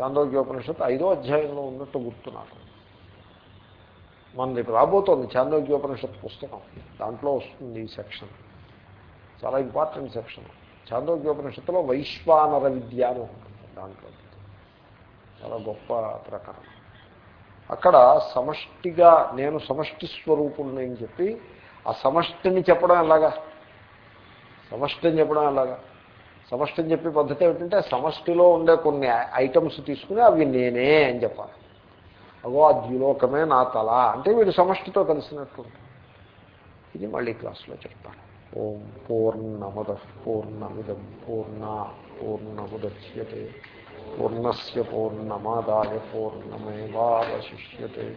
చాందోగ్యోపనిషత్తు ఐదో అధ్యాయంలో ఉన్నట్టు గుర్తు నాకు. మనది రాబోతోంది చాందోగ్యోపనిషత్తు పుస్తకం. దాంట్లో వస్తుంది ఈ సెక్షన్. చాలా ఇంపార్టెంట్ సెక్షన్. చాందోగ్యోపనిషత్తులో వైశ్వానర విద్య అని ఉంటుంది దాంట్లో. చాలా గొప్ప ప్రకరణం. అక్కడ సమష్టిగా నేను సమష్టి స్వరూపుణ్ణి అని చెప్పి ఆ సమష్టిని చెప్పడం ఎలాగా? సమష్టిని చెప్పడం ఎలాగా? సమష్టిని చెప్పే పద్ధతి ఏమిటంటే సమష్టిలో ఉండే కొన్ని ఐటమ్స్ తీసుకుని అవి నేనే అని చెప్పాలి. అగో ఆ ద్విలోకమే నా తల అంటే వీడు సమష్టితో కలిసినట్టు ఇది మళ్ళీ క్లాస్లో చెప్తాను. ఓం పూర్ణమద పూర్ణమిదం పూర్ణ పూర్ణముద్యతే పూర్ణస్ పూర్ణమాదాయ పూర్ణమేవాశిష్యతే